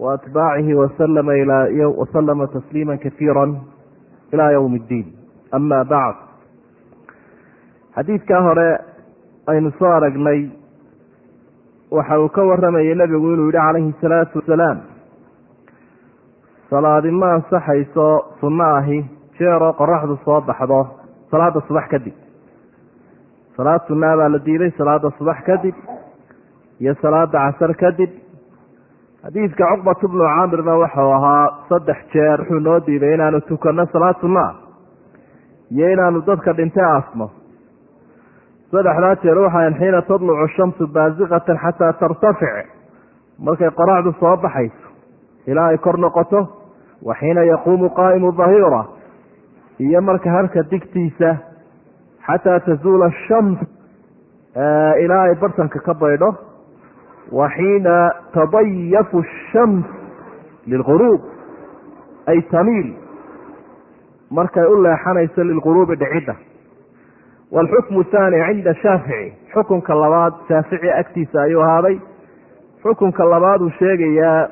وأتباعه وسلم إلى وسلم تسليما كثيرا إلى يوم الدين أما بعد xadiidkaa hore aynu soo aragnay waxa uu ka warramayay nebigu inuu yidhi calayhi salaatu wasalaam salaadi ma ansaxayso sunno ahi jeeroo qoraxdu soo baxdo salaada subax kadib salaad sunnaa baa la diiday salaada subax kadib iyo salaada casar kadib xadiidka cuqbatu bnu caamirna waxau ahaa saddex jeer wuxuu noo diiday inaanu tukanno salaad sunnaa iyo inaanu dadka dhintay aasno. Saddexdaa jeer waxaan xiina tadlucu shamsu baasiqatan xataa tartafic. Markay qoraxdu soo baxayso ilaa ay kor noqoto wa xiina yaquumu qaa'imu dahiira. Iyo marka harka digtiisa xataa tazuula ashams ilaa ay bartanka ka baydho xiina tadayafu ashams lilguruub ay tamiil markay u leexanayso lilguruubi dhicidda waalxukmu thaani cinda shaafici xukunka labaad shaafici agtiisa ayuu ahaaday xukunka labaad uu sheegayaa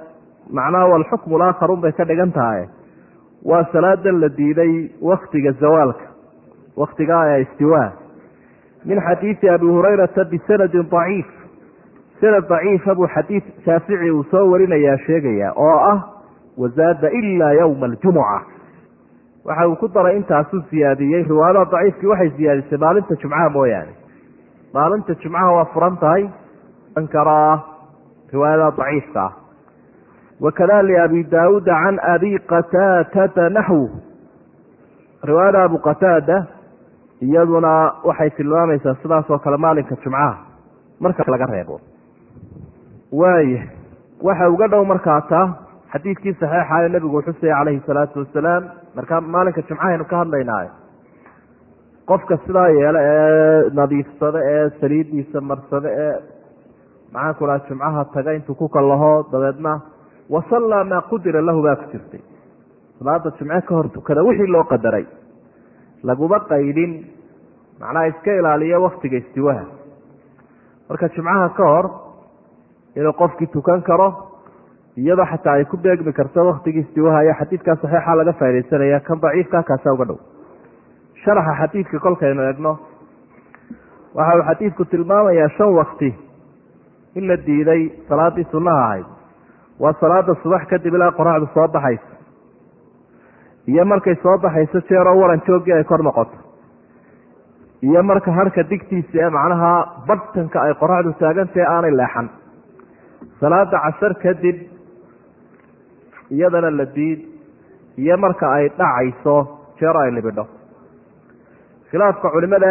macnaha walxukmu laakharun bay ka dhigan tahay waa salaadan la diiday waktiga zawaalka waktigaa ee istiwaa min xadiidi abi hurayrata bisanadin daciif sanad daciifa buu xadiid shaafici uu soo warinayaa sheegayaa oo ah wazaada ilaa yowma aljumuca waxa uu ku daray intaasuu siyaadiyey riwaayadaha daciifkii waxay siyaadisay maalinta jumcaha mooyaane. Maalinta jumcaha waa furan tahay ankaraa riwaayadaha daciifka ah. Wakada liabi daawuuda can abi qataatata naxwu. Riwaayada abu qataada iyaduna waxay tilmaamaysaa sidaas oo kale maalinka jumcaha. Marka laga reebo waaya waxa uga dhow markaa xadiidkii saxiixa ee nebigu xusaya calayhi salaatu wasalaam markaa maalinka jumcahaynu ka hadlaynaayo qofka sidaa yeela ee nadiifsada ee saliidiisa marsada ee maxaan ku laha jumcaha taga intuu ku kallaho dabeedna wasallaa maa qudira lahu baa ku jirtay. Salaada jumce ka hor tukada wixii loo qadaray. Laguma qaydin. Macnaha iska ilaaliyo waktiga istiwaha marka jumcaha ka hor inuu qofkii tukan karo iyadoo xataa ay ku beegmi karto waktigii istiwaha ayaa xadiidkaa saxiixa laga faa'idaysanaya kan daciifka kaasa uga dhow. Sharaxa xadiidka kolkaynu egno waxa uu xadiidku tilmaamayaa shan wakti in la diiday salaadii sunnaha ahayd. Waa salaada subax kadib ilaa qoraxdu soo baxayso. Iyo markay soo baxayso jeeroo waran jooggii ay kor noqoto. Iyo marka harka digtiisa ee macnaha badhtanka ay qoraxdu taagantahe aanay leexan salaada casar kadib iyadana la diid iyo marka ay dhacayso jeero ay libidho khilaafka culimada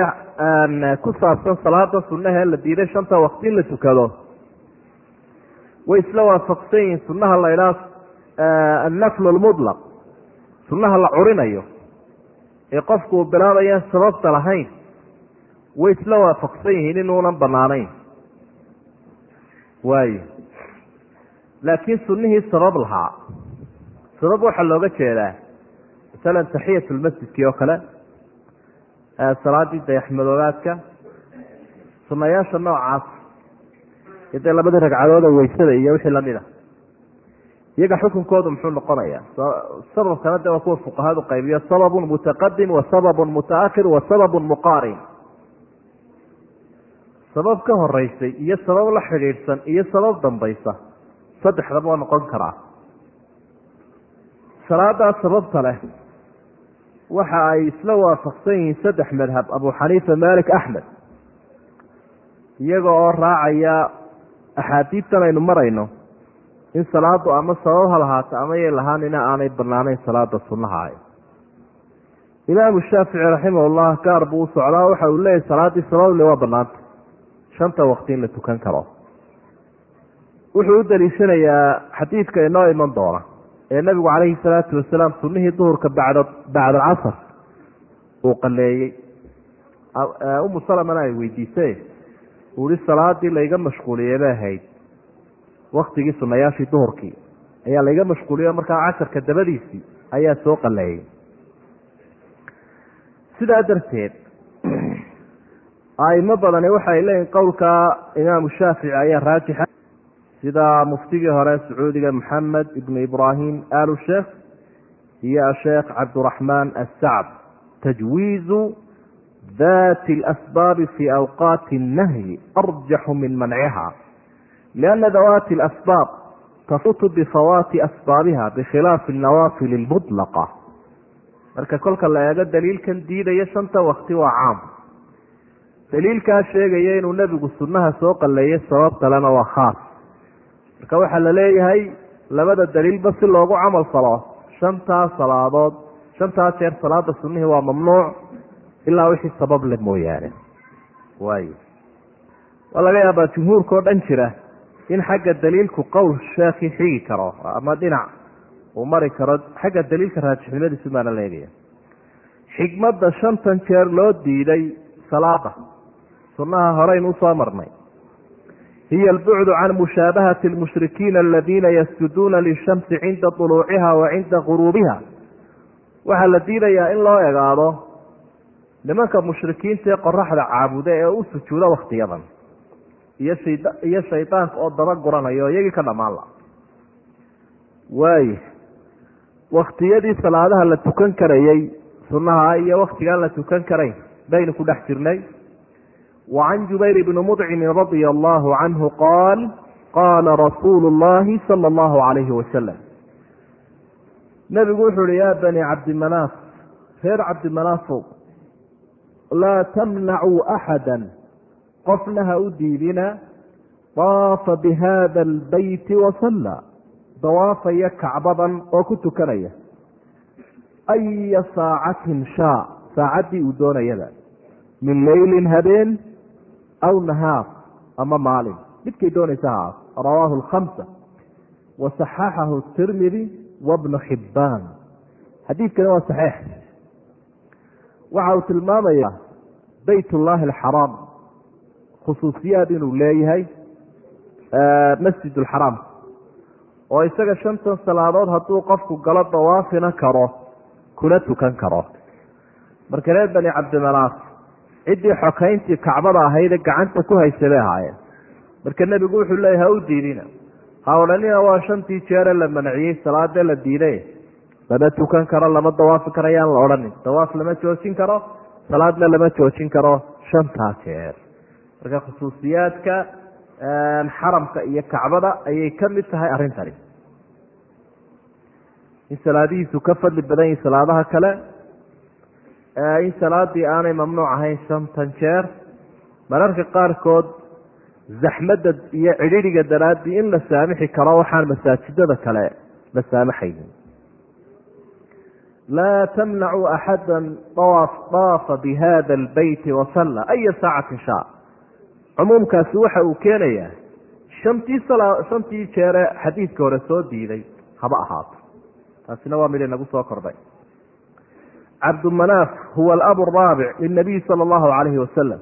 ku saabsan salaada sunnaha ee la diiday shanta waqti in la tukado way isla waafaqsan yihiin sunnaha la idhaha annaflu almutlaq sunnaha la curinayo ee qofku uu bilaabayaan sababta lahayn way isla waafaqsan yihiin inuunan banaanayn waayo laakiin sunnihii sabab lahaa. Sabab waxaa looga jeedaa masalan taxiyatulmasjidkii oo kale salaadii dayaxmadoobaadka sunayaasha noocaas dee labadii ragcadooda weysada iyo wixii la mid a iyaga xukunkoodu muxuu noqonayaa sababkana de waa kuwa fuqahadu qaybiyo sababun mutaqadim wa sababun mutaakhir wa sababun muqaarin. Sabab ka horeysay iyo sabab la xidhiidhsan iyo sabab dambaysa saddexdaba waa noqon karaa. Salaadaa sababta leh waxa ay isla waafaqsan yihiin saddex madhab abu xaniifa malik axmed. Iyaga oo raacaya axaadiidtan aynu marayno in salaadu ama sabab ha lahaato ama yay lahaanina aanay banaanayn salaada sunnaha ah imaamu shaafici raximahullah gaar buu u socdaa waxa uu leeyahy salaaddii sabable waa banaanta shanta waqti in la tukan karo wuxuu u daliishanayaa xadiidka inoo iman doona ee nabigu calayhi salaatu wasalaam sunnihii duhurka bacd bacd alcasar uu qaleeyey. Umu salamana ay weydiisay uu ihi salaadii layga mashquuliyey bay ahayd. Waktigii sunayaashii duhurkii ayaa layga mashquuliyo markaa casharka dabadiisii ayaa soo qaleeyey. Sidaa darteed aimo badani waxay leeyihiin qowlka imaamu shaafici ayaa raajixa sida muftigii hore sacuudiga maxamed ibnu ibraahim alu sheekh iyo asheekh cabdiraxmaan assacd tajwiizu dati alasbaabi fi awqaati annahyi arjaxu min manciha lianna dawaati alasbaab tafuutu bifawaati asbaabiha bikhilaafi alnawaafil almudlaqa marka kolka la eego daliilkan diidaya shanta wakti waa caam. Daliilkaa sheegaya inuu nebigu sunnaha soo qalleeyay sabab kalena waa khaas marka waxaa la leeyahay labada daliilba si loogu camal falo shantaa salaadood shantaa jeer salaada sunnihii waa mamnuuc ilaa wixii sabab le mooyaane. Waay waa laga yaabaa jumhuurka oo dhan jira in xagga daliilku qowl sheekii xigi karo ama dhinac uu mari karo xagga daliilka raajixnimadiisu baana la eegaya xikmadda shantan jeer loo diiday salaada sunnaha horeynu u soo marnay hiya albucdu can mushaabahati lmushrikiina aladiina yasjuduuna lishamsi cinda duluuciha wa cinda guruubiha waxaa la diidayaa in loo egaado nimanka mushrikiinta ee qoraxda caabuda ee u sujuuda waktiyadan iyo shaydaanka oo daba guranayo iyagii ka dhammaan la waay waktiyadii salaadaha la tukan karayey sunnaha iyo waktigaan la tukan karayn baynu ku dhex jirnay can jubayr bni mudcimin radia allahu canhu qaal qaala rasuulu llahi sala allahu calayhi wasalam nebigu wuxuu uhi yaa bani cabdimanaaf reer cabdimanaafow laa tamnacuu axada qofna ha u diidina daafa bihada albeyti wasalla dawaafaya kacbadan oo ku tukanaya aya saacatin shaa saacaddii uu doonayada min leylin habeen aw nahaar ama maalin. Midkay doonaysa haas rawaahu alkhamsa wa saxaxahu tirmidi wabnu xibbaan xadiidkani waa saxiix. Waxa uu tilmaamayaa beyt ullaahi alxaraam khusuusiyaad inuu leeyahay masjid alxaraam oo isaga shantan salaadood hadduu qofku galo dawaafina karo kuna tukan karo. Marka reer bani cabdimanaaf ciddii xokayntii kacbada ahaydee gacanta ku haysa bay ahaayeen. Marka nebigu wuxuu leeyahy ha u diidina. Ha odhanina waa shantii jeere la manciyey salaadee la diiday. Lama tukan karo lama dawaafi karo yaan la odhanin. Dawaaf lama joojin karo salaadna lama joojin karo shantaa jeer. Marka khusuusiyaadka xaramka iyo kacbada ayay ka mid tahay arrintani in salaadihiisu ka fadli badan yihiin salaadaha kale in salaadii aanay mamnuuc ahayn shantan jeer mararka qaarkood zaxmadda iyo cidhidhiga daraadii in la saamixi karo waxaan masaajidada kale la saamaxaynin. Laa tamnacuu axada daafa bihada albeyti wasalla aya saacatin shaa. Cumuumkaasi waxa uu keenayaa shantii jeere xadiidka hore soo diiday haba ahaato taasina waa mid inagu soo kordhay cabdumanaaf huwa alabu araabic lilnabiy sala allahu calayhi wasalam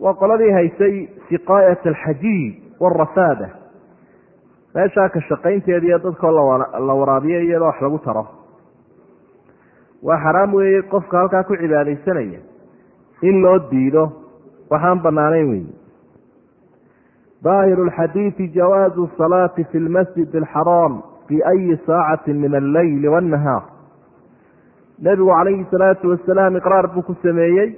waa qoladii haysay siqaayat alxajiij warafaada meeshaa ka shaqaynteediiyo dadkoo la waraabiyo iyadoo wax lagu taro. Waa xaraam weeye qofka halkaa ku cibaadaysanaya in loo diido waxaan banaanayn weyi daahiru lxadiidi jawaazu salaati fi lmasjid alxaraam fi ayi saacati min alleyli waannahaar nebigu calayhi salaatu wasalaam iqraar buu ku sameeyey.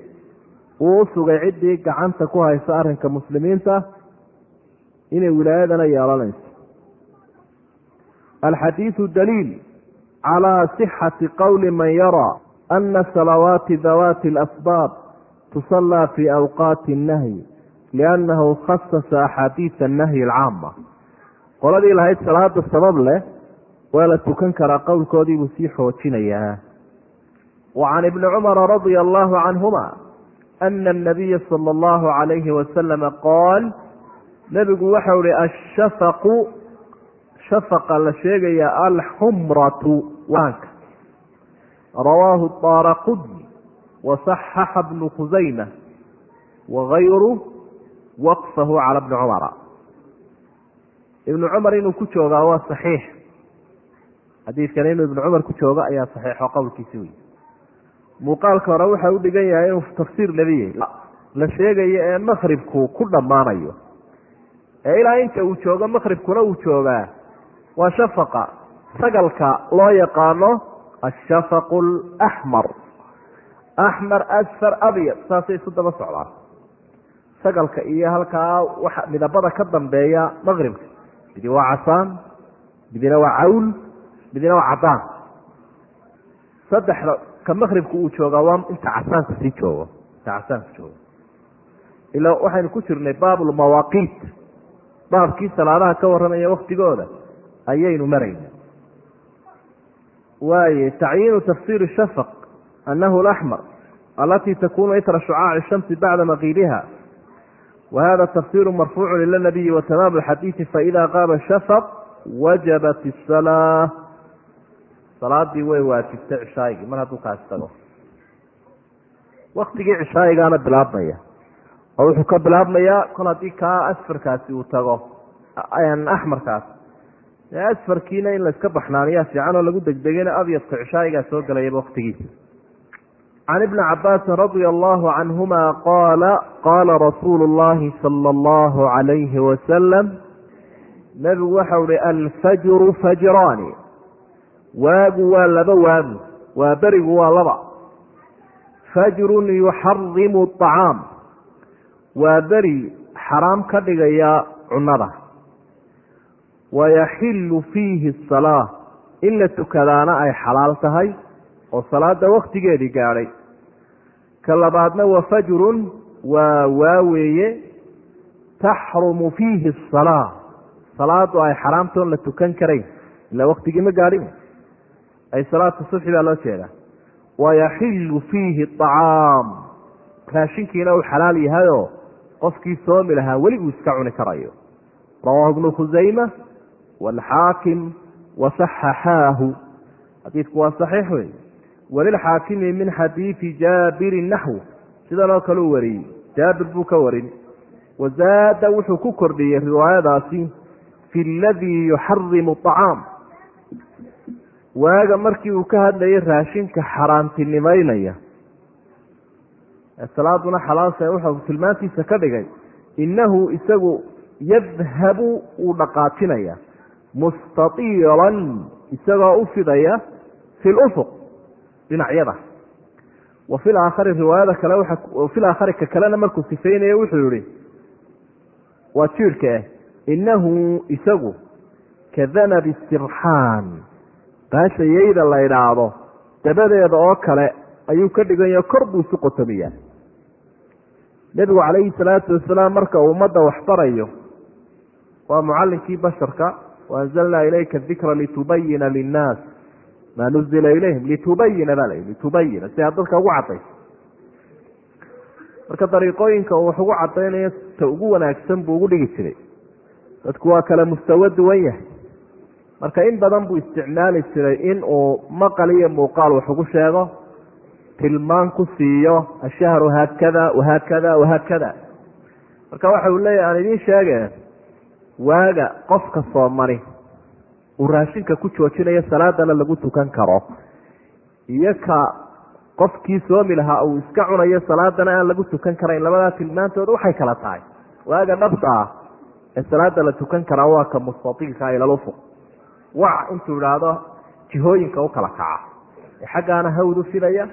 Wuu u sugay ciddii gacanta ku haysa arrinka muslimiinta inay wilaayadana yeelanayso alxadiidu daliil calaa sixati qowli man yaraa ana salawaati dawaati alasbaab tusallaa fi awqaati annahyi liannahu khasasa axaadiisa annahyi alcaama qoladii lahayd salaada sabab leh waa la tukan karaa qowlkoodii buu sii xoojinayaa wa can ibni cumara radia allahu canhuma ana anabiya sala allahu calayhi wasalama qaal nebigu waxau ihi ashafaqu shafaqa la sheegaya alxumratu waanka rawaahu daara qudni wasaxaxa bnu khusayma wagayru waqfahu cala bni cumara ibnu cumar inuu ku joogaa waa saxiix xadiidkan inuu ibnu cumar ku joogo ayaa saxiixo qowlkiisi wey muuqaalka hore waxa u dhigan yahay inuu tafsiir nebiye la sheegayo ee makribku ku dhammaanayo. Ee ilaa inta uu joogo makribkuna uu joogaa waa shafaqa. Sagalka loo yaqaano ashafaqu alaxmar axmar asfar abyad saasay isu daba socdaan sagalka iyo halkaa waxa midabada ka dambeeya maqribka midi waa casaan midina waa cawl midina waa cadaan saddexda ka maqribka uu joogaa waa inta casaanka sii joogo. Inta casaanka joogo. Ilaa waxaynu ku jirnay baabulmawaaqiit baabkii salaadaha ka warramaya waktigooda ayaynu marayna waaye tacyiinu tafsiiri shafaq anahu laxmar alati takunu itra shucaaci shamsi bacda maqiiliha wa hada tafsiru marfuucu ila nabiyi wa alxadiidi faida qaaba shafaq wajabat isalaa salaadii way waajibtay cishaayigii mar hadduu kaas tago. Waktigii cishaayigaana bilaabmaya. Oo wuxuu ka bilaabmayaa kol haddii kaa asfarkaasi uu tago axmarkaas asfarkiina in layska baxnaaniyaa fiican oo lagu degdegayna abyadka cishaayigaa soo gelayaba waktigiisa can ibni cabaasin radia allahu canhuma qaala qaala rasuulu llahi sala allahu calayhi wasalam nebigu waxau ihi alfajru fajraani waagu waa laba waagu waa berigu waa laba. Fajrun yuxarimu acaam waa beri xaraam ka dhigaya cunada wayaxilu fiihi asalaa in la tukadaana ay xalaal tahay oo salaada waktigeedii gaadhay ka labaadna wa fajrun waa waaweeye taxrumu fiihi asalaa salaadu ay xaraamtoon la tukan karayn. Ilaa waktigii ma gaadhin ay salaatu subxi baa loo jeedaa. Wayaxilu fiihi acaam raashinkiina uu xalaal yahayoo qofkii soomi lahaa weli uu iska cuni karayo. Rawaahu ibnu khusayma waalxaakim wasaxaxaahu xadiidku waa saxiix wey walilxaakimi min xadiidi jaabirin naxw sidan oo kale u wariyey. Jaabir buu ka warin. Wazaada wuxuu ku kordhiyey riwaayadaasi fi ladii yuxarimu acaam waaga markii uu ka hadlayay raashinka xaaraantinimaynaya salaaduna xalaalsa wuxuu tilmaantiisa ka dhigay innahu isagu yadhabu uu dhaqaajinaya mustatiilan isagoo u fidaya fi lufuq dhinacyada. Wa fi laakhari riwaayada kale fi laakhari ka kalena markuu sifeynaya wuxuu yihi waa jiirhkaah innahu isagu ka danabi sirxaan baashayayda la idhaahdo dabadeeda oo kale ayuu ka dhiganya kor buu isu qotomiyaa nebigu calayhi salaatu wasalaam marka uu ummadda waxbarayo waa mucallinkii basharka waanzalnaa ilayka dikra litubayina linnaas maa nuzila ilayhim. Litubayina baa layihi litubayina si aad dadka ugu cadayso marka dariiqooyinka uu wax ugu cadaynayo ta ugu wanaagsan buu ugu dhigi jiray. Dadku waa kale mustawo duwan yahay marka in badan buu isticmaali jiray in uu maqal iyo muuqaal wax ugu sheego. Tilmaan ku siiyo ashahru haakada wahaakada wahaakada marka waxa uu leeyahy aan idiin sheege waaga qofka soomani uu raashinka ku joojinayo salaadana lagu tukan karo iyo ka qofkii soomi lahaa uu iska cunayo salaadana aan lagu tukan karayn labadaa tilmaantooda waxay kala tahay. Waaga dhabta ah ee salaada la tukan karaa waa ka mustatiilka ilalufuq wac intuu idhaahdo jihooyinka u kala kaca. Xaggaana hawd u fidaya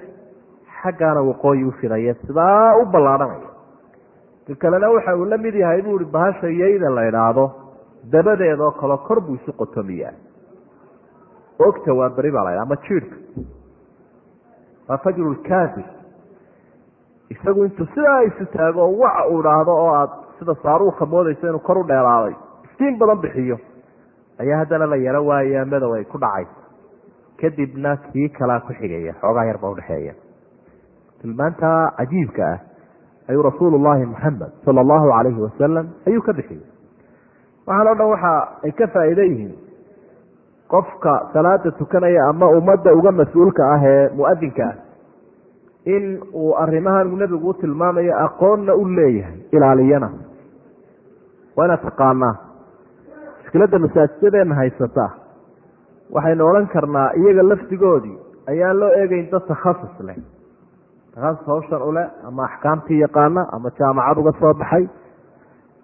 xaggaana waqooyi u fidaya sidaa u ballaadhanaya. Ka kalena waxa uu la yahay buu ihi bahasha yayda la idhaahdo dabadeedoo kale kor buu isu qotomiyaa. Ogta waa beri baa la ydhaha ama jiirhka waa fajru lkaafir isagu intuu sidaa isu taago oo waca uu idhaahdo oo aad sida saaruuka moodayso inuu kor u dheeraaday. Iftiin badan bixiyo ayaa haddana la yaro waaya madow ay ku dhacay. Kadibna kii kalaa ku xigaya xoogaa yar baa udhexeeya tilmaanta cajiibka ah ayuu rasuulu llahi muxamed sala allahu calayhi wasalam ayuu ka bixiyey. Waxaan o dhan waxa ay ka faa'iido yihiin qofka salaada tukanaya ama ummadda uga mas'uulka ah ee muadinka ah in uu arrimahan nebigu u tilmaamayo aqoonna u leeyahay ilaaliyana waa inaad taqaanaa mushkiladda masaajidadeenna haysataa waxaynu odhan karnaa iyaga lafdigoodii ayaan loo eegeyn dad takhasus leh. Takhasus hawshan ule ama axkaamtii yaqaana ama jaamacad uga soo baxay.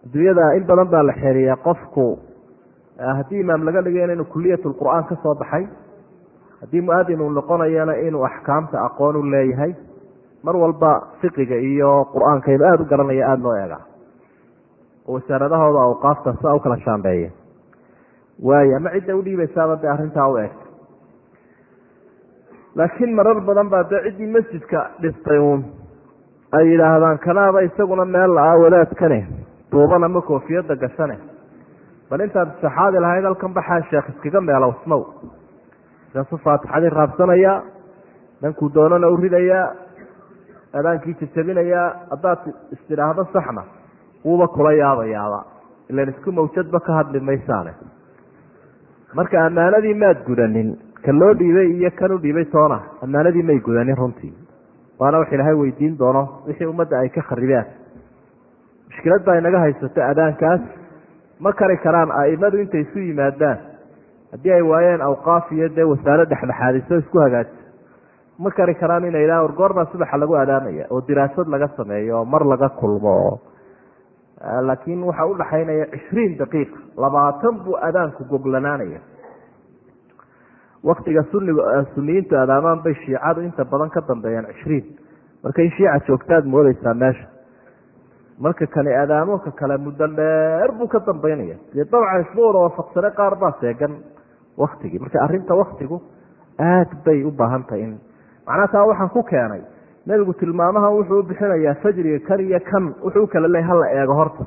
Adduunyada in badan baa la xeeriyaa qofku haddii imaam laga dhigayna inuu kuliyat lqur'aan ka soo baxay haddii muadin uu noqonayana inuu axkaamta aqoon u leeyahay mar walba fiqiga iyo qur'aanka inu aada u garanaya aada loo eega oo wasaaradahooda awqaafta sidaa u kala shaambeeya waayo ama cidda udhiibaysaaba dee arrintaa u eegta laakiin marar badan baa dee ciddii masjidka dhistay uun. Ay yidhaahdaan kanaaba isaguna meel la-aa wadaadkane duuban ama koofiyadda gashane. Bal intaad saxaadi lahayd halkan baxaa sheekh iskaga meelowsnow markaasuu faatixadii raabsanayaa dhankuu doonana u ridayaa adaankii jajabinayaa haddaad istidhaahdo saxna wuuba kula yaabayaaba. Ilan isku mawjadba ka hadli maysaane marka ammaanadii maad gudanin ka loo dhiibay iyo kan u dhiibay toona ammaanadii may gudanin runtii. Waana wax ilaahay weydiin doono wixii ummadda ay ka kharibeen mushkilad baa inaga haysato adaankaas ma kari karaan aimadu intay isu yimaadaan. Haddii ay waayeen awqaaf iyo dee wasaare dhexdhexaadiso isku hagaajiso ma kari karaan inay idhahan wargoormaa subaxa lagu adaamaya oo diraasad laga sameeyo oo mar laga kulmo laakiin waxa u dhaxaynaya cishriin daqiiqa labaatan buu adaanku goglanaanaya. Waktiga sunigu suniyiintu adaamaan bay shiicadu inta badan ka dambeeyaan cishriin. Marka in shiica joogtaad moodeysaa meesha. Marka kani adaamo ka kale muddo dheer buu ka dambeynaya. Dee dabcan isma wada waafaqsane qaar baa seegan waktigii marka arrinta waktigu aad bay u baahan tahay in macnaha taa waxaan ku keenay nebigu tilmaamaha wuxuu u bixinayaa fajriga kan iyo kan wuxuu u kala leeyay hala eego horta.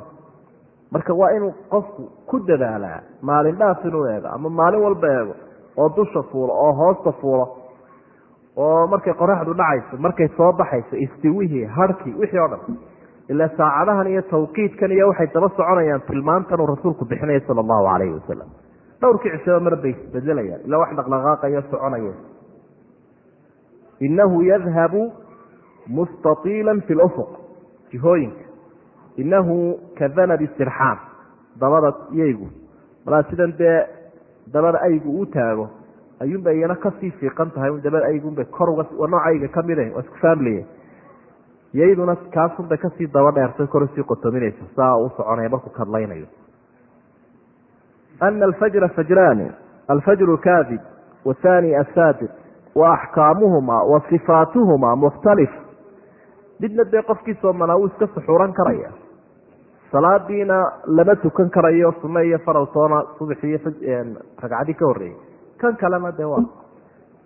Marka waa inuu qofku ku dadaalaa maalin dhaaf inuu eego ama maalin walba eego oo dusha fuulo oo hoosta fuulo oo markay qoraxdu dhacayso markay soo baxayso istiwihii harkii wixii oo dhan ilaa saacadahan iyo tawqiidkan iyo waxay daba soconayaan tilmaantan uu rasuulku bixinaya sala allahu calayhi wasalam dhowrkii cishaba mar bay isbedelayaan ilaa wax dhaqdhaqaaqayo soconaya inahu yadhabu mustaiila fi lufuq jihooyinka. Inahu ka danabi sirxaan dabada yaygu malaa sidan dee dabada aygu uu taago ayuunba iyana ka sii fiiqan tahay dabada aygunbay kor waa nooc ayga ka mid waa isku faamliye yayduna kaasunbay ka sii daba dheertay kor u sii qotominaysa saa uu soconaya markuu kadlaynayo. Ana alfajra fajraani alfajru kaadib wathani asaadiq wa wa sifaatuhuma mukhtalif midna dee qofkii soomanaa wuu iska suxuuran karaya. Salaadiina lama tukan karayo sunno iyo faraltoona subaxi iyo ragcadii ka horreeyey kan kalena dee waa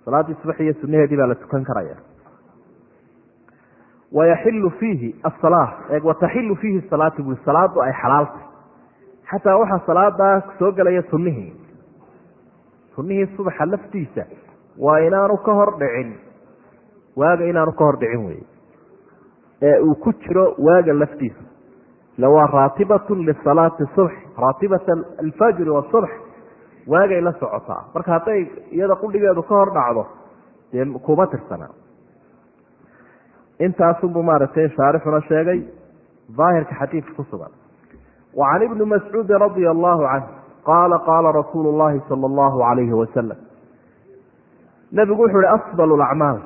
salaaddii subax iyo sunaheedii baa la tukan karaya. Wayaxilu fiihi asala wataxilu fiihi salaatu bui salaadu ay xalaaltay xataa waxaa salaadaa soo gelaya sunihii sunihii subaxa laftiisa waa inaanu ka hor dhicin. Waaga inaanu ka hor dhicin wey ee uu ku jiro waaga laftiisa. Ila waa raatibatun lisalaati subx raatibata alfajri wasubx waagay la socotaa. Marka hadday iyada qudhigeedu ka hor dhacdo dee kuma tirsana intaasunbuu maaragtay shaarixuna sheegay daahirka xadiidka ku sugan. Wa can ibni mascuudi radia allahu canh qaala qaala rasuulu llahi sala allahu alayhi wasalam nebigu wuxuu ihi afdal lacmaal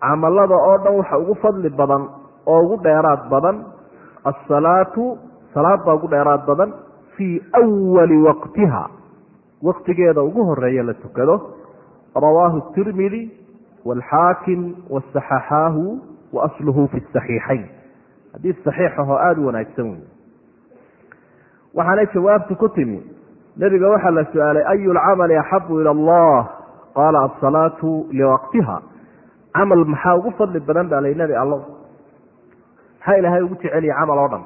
camalada oo dhan waxa ugu fadli badan oo ugu dheeraad badan asalaatu salaad baa ugu dheeraad badan fii wali waqtiha. Waqtigeeda ugu horreeya la tukado rawaahu tirmidi waalxaakim wasaxaxaahu wa asluhu fi saxiixayn xadiis saxiixahoo aada u wanaagsan wey waxaanay jawaabtu ku timi nebiga waxaa la su'aalay ayu lcamali axabu ila allah? Qaala asalaatu liwaqtiha camal maxaa ugu fadli badan baa lay nebi allo maxaa ilaahay ugu jeceliya camal oo dhan.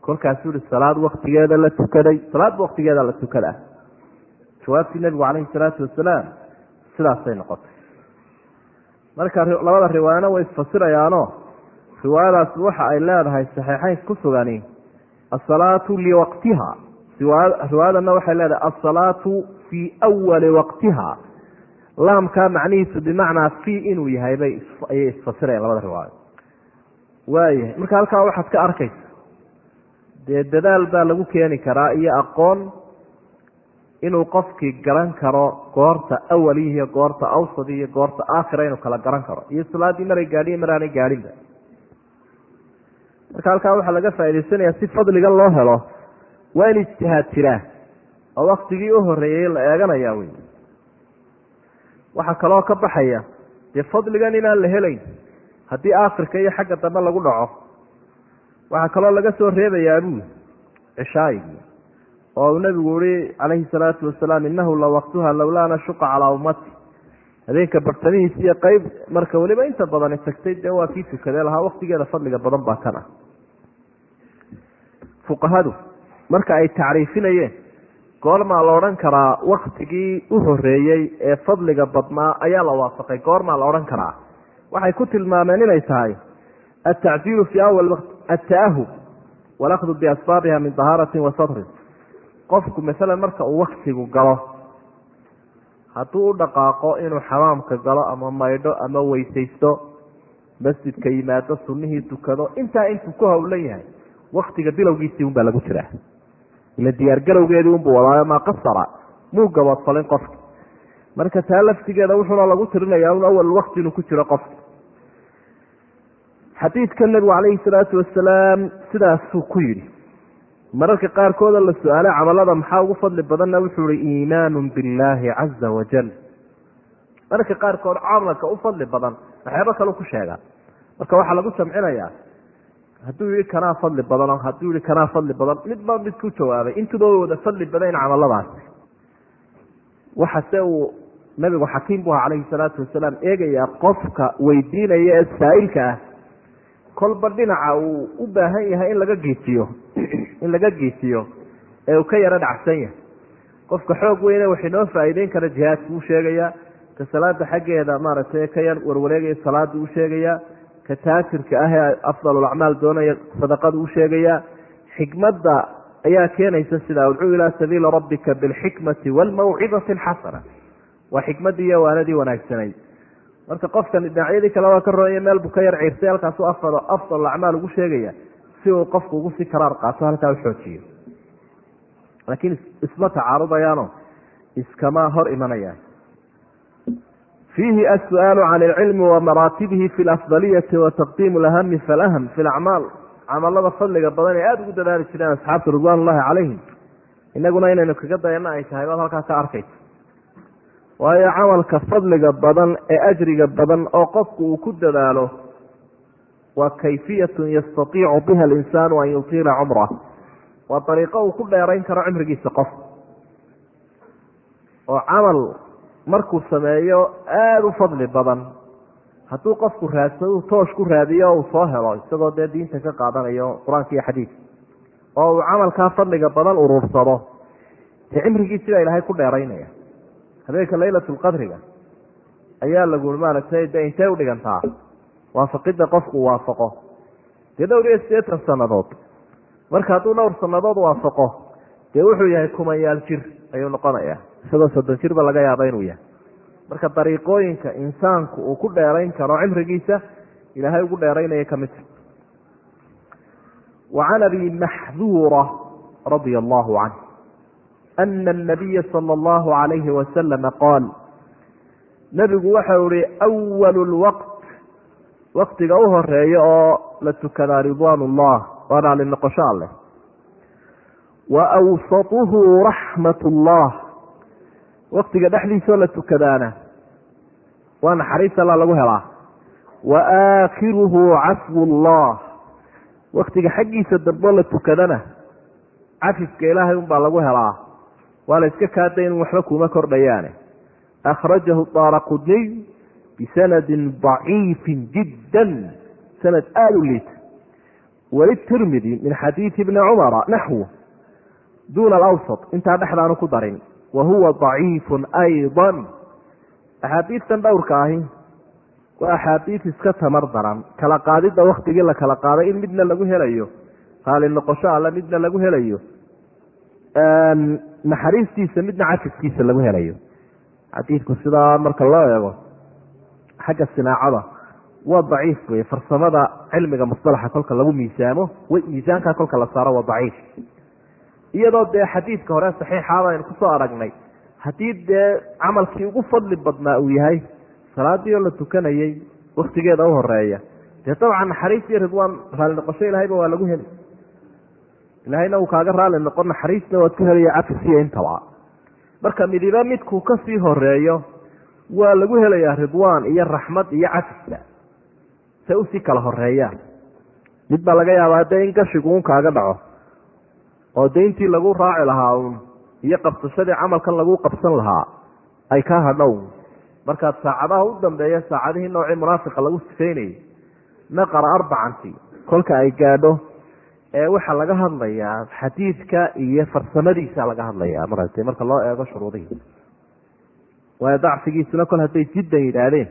Kolkaasuu ihi salaad waktigeeda la tukaday. Salaadba waktigeeda la tukadaa. Jawaabtii nebigu calayhi salaatu wasalaam sidaasay noqotay. Marka labada riwaayana way isfasirayaano riwaayadaas waxa ay leedahay saxiixayn ku sugani asalaatu liwaqtiha riwaayadana waxay leedahay asalaatu fii awali waqtiha. Laamkaa macnihiisu bimacnaa fi inuu yahay bay ayay isfasirayaan labada riwaayo waayahay. Marka halkaa waxaad ka arkaysa dee dadaal baa lagu keeni karaa iyo aqoon inuu qofkii garan karo goorta awalihi iyo goorta awsadi iyo goorta aakhira inuu kala garan karo. Iyo salaaddii maray gaadhiyo maraanay gaadhinba marka halkaa waxaa laga faa'idaysanayaa si fadligan loo helo waa in ijtihaad jiraa oo waktigii u horeeyey la eeganaya wey waxaa kaloo ka baxaya dee fadligan inaan la helayn haddii aakhirka iyo xagga dambe lagu dhaco waxaa kaloo laga soo reebayaa buuli cishaayigii oo uu nabigu yihi calayhi salaatu wasalaam inahu la waktuha lowlaa nashuqa calaa ummati. Habeenka bartamihiis iyo qeyb marka weliba inta badani tagtay dee waa kii tukadee lahaa waktigeeda fadliga badan baa kan ah. Fuqahadu marka ay tacriifinayeen goormaa la odhan karaa waktigii u horeeyey ee fadliga badnaa ayaa la waafaqay goormaa la odhan karaa waxay ku tilmaameen inay tahay altacjiilu fi awal waqt alta'ahub walakdu biasbaabiha min dahaaratin wa sadrin qofku masalan marka uu waktigu galo hadduu u dhaqaaqo inuu xamaamka galo ama maydho ama weysaysto masjidka yimaado sunnihii tukado intaa intuu ku howlan yahay waktiga bilowgiisii unbaa lagu jiraa. Ila diyaargarowgeedii unbuu wadaayo maa qasara muu gaboodfalin qofka marka taa laftigeeda wuxuuna lagu tirinayaa un awal wakti inuu ku jiro qofka xadiidka nebigu calayhi salaatu wasalaam sidaasuu ku yidhi mararka qaarkooda la su'aalay camalada maxaa ugu fadli badanna wuxuu ihi iimaanu billaahi caza wajal mararka qaarkood camalka u fadli badan waxyaabo kale ku sheegaa marka waxaa lagu jamcinayaa hadduu yihi kanaa fadli badan hadduu yihi kanaa fadli badan midba mid ku jawaabay intuba wada fadli badayn camaladaasi waxase uu nabigu xakiim bu aha calayhi salaatu wasalaam eegayaa qofka weydiinaya ee saa'ilka ah kolba dhinaca uu u baahan yahay in laga geesiyo in laga geesiyo ee uu ka yaro dhacsan yahay. Qofka xoog weyne wax inoo faa'iideyn kara jihaadku u sheegayaa ka salaada xaggeeda maaragtay ka yar warwareegaya salaada u sheegayaa ka taajirka ah ee afdalulacmaal doonaya sadaqada u sheegayaa xikmadda ayaa keenaysa sidaa udcuu ilaa sabiili rabbika bilxikmati waalmawcidati alxasana waa xikmaddii iyo waanadii wanaagsanayd marka qofkan dhinacyadii kale waa ka roonaya meel buu ka yar ciirsay halkaasu afal afdal acmaal ugu sheegaya si uu qofku ugu sii karaar qaato halkaa uxoojiyo laakiin isma tacaarudayaano iskama hor imanayaan. Fiihi asu-aalu can ilcilmi wa maraatibihi fi lafdaliyati wa taqdiimu lahami falaham fi lacmaal camalada fadliga badan ee aada ugu dadaali jireen asxaabta ridwaan ullahi calayhim inaguna inaynu kaga dayano ay tahay baad halkaa ka arkaysa waayo camalka fadliga badan ee ajriga badan oo qofku uu ku dadaalo waa kayfiyatun yastatiicu biha alinsaanu an yutiila cumrah waa dariiqo uu ku dheerayn karo cimrigiisa qof. Oo camal markuu sameeyo aada u fadli badan. Hadduu qofku raadsado toosh ku raadiyo uu soo helo isagoo dee diinta ka qaadanayo qur'aanka iyo xadiidka oo uu camalkaa fadliga badan uruursado. Dee cimrigiisi baa ilaahay ku dheeraynaya habeenka laylatulqadriga ayaa lagu maaragtay de intay udhigantaa waafaqidda qofku waafaqo. Dee dhowr iyo siddeetan sannadood. Marka hadduu dhowr sannadood waafaqo dee wuxuu yahay kumanyaal jir ayuu noqonayaa. Isagoo soddon jirba laga yaaba inuu yahay. Marka dariiqooyinka insaanku uu ku dheerayn karo cimrigiisa ilaahay ugu dheeraynaya ka midta wa can abi maxduura radia allahu canh ana anabiya sala allahu calayhi wasalama qaal nebigu waxau ihi awalu lwaqt waktiga u horreeya oo la tukadaa ridwaan ullah waa raali noqosho alleh wa awsatuhu raxmat ullah waktiga dhexdiisoo la tukadaana waa naxariis alla lagu helaa wa aakhiruhu cafwu llah waktiga xaggiisa damboo la tukadana cafiska ilaahay unbaa lagu helaa waa la iska kaada in waxba kuma kordhayaane. Akhrajahu daara qudniy bisanadin daciifin jiddan. Sanad aada u liita walitirmidi min xadiidi bni cumara naxwu duuna alawsat intaa dhexdaanu ku darin wa huwa daciifun aydan. Axaadiistan dhowrka ahi waa axaadiis iska tamar daran. Kala qaadidda waktigii la kala qaaday in midna lagu helayo qaali noqosho alle midna lagu helayo naxariistiisa midna cafiskiisa lagu helayo. Xadiidku sidaa marka loo eego xagga sinaacada waa daciif wey farsamada cilmiga musalaxa kolka lagu miisaamo miisaanka kolka la saaro waa daciif. Iyadoo dee xadiidka hore saxiixaaba aynu ku soo aragnay haddii dee camalkii ugu fadli badnaa uu yahay salaadii oo la tukanayey waktigeeda u horreeya dee dabcan naxariis iyo ridwaan raali noqosho ilahayba waa lagu heli ilahayna uu kaaga raali noqon naxariisna waad ku helaya cafisiyo intaba. Marka midiba midkuu ka sii horeeyo waa lagu helayaa ridwaan iyo raxmad iyo cafisba say u sii kala horeeyaan mid baa laga yaabaa dee in gashigu un kaaga dhaco oo dayntii lagu raaci lahaa un iyo qabsashadii camalkan lagu qabsan lahaa ay ka hadhow. Markaad saacadaha u dambeeya saacadihii noocii munaafiqa lagu sifeynayay naqara arbacanti kolka ay gaadho waxaa laga hadlayaa xadiidka iyo farsamadiisa laga hadlayaa marata marka loo eego shuruudihii waayo dacfigiisuna kol hadday jiddan yidhaahdeen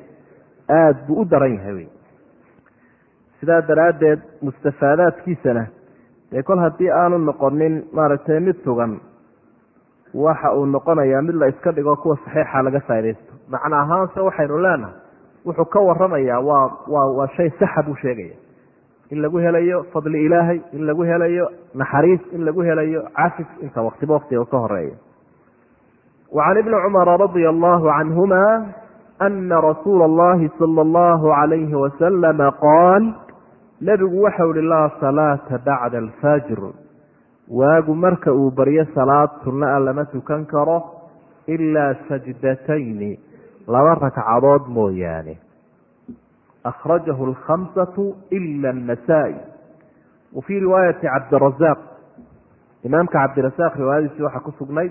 aada buu u daran yahay wey sidaa daraaddeed mustafaadaadkiisana dee kol haddii aanu noqonin maaragtay mid sugan waxa uu noqonayaa mid la iska dhigo kuwa saxiixa laga faa'idaysto macna ahaanse waxaynu leenahay wuxuu ka waramayaa waa waa waa shay saxa buu sheegaya in lagu helayo fadli ilaahay in lagu helayo naxariis in lagu helayo cafis inta waktiba waktiga ka horreeya. Wacan ibni cumara radia allahu canhuma ana rasuula allahi sala allahu alayhi wasalama qaal nebigu waxau ihi laa salaata bacda alfajr waagu marka uu baryo salaad sunno a lama tukan karo ilaa sajdatayni laba ragcadood mooyaane akhrajahu alkhamsatu ila annasaa-i wa fii riwaayati cabdirazaaq imaamka cabdirasaaq riwaayadiisi waxaa ku sugnay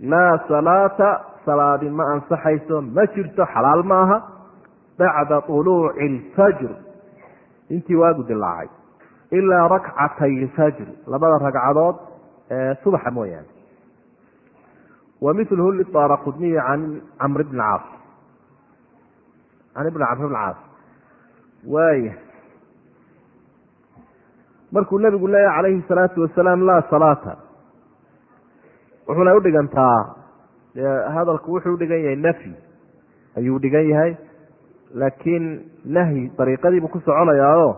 laa salaata salaadi ma ansaxayso ma jirto xalaal ma aha bacda طuluuci اlfajr intii waagu dilaacay ilaa rakcatay lfajr labada ragcadood ee subaxa mooyaane wa milhu lidaara qudniyi can camr bni caas can ibni camr bn caas waaya markuu nebigu leeyahy calayhi salaatu wasalaam laa salaata. Wuxuuna udhigantaa hadalku wuxuu udhigan yahay nafyi ayuu dhigan yahay laakiin nahyi dariiqadiibuu ku soconayaayo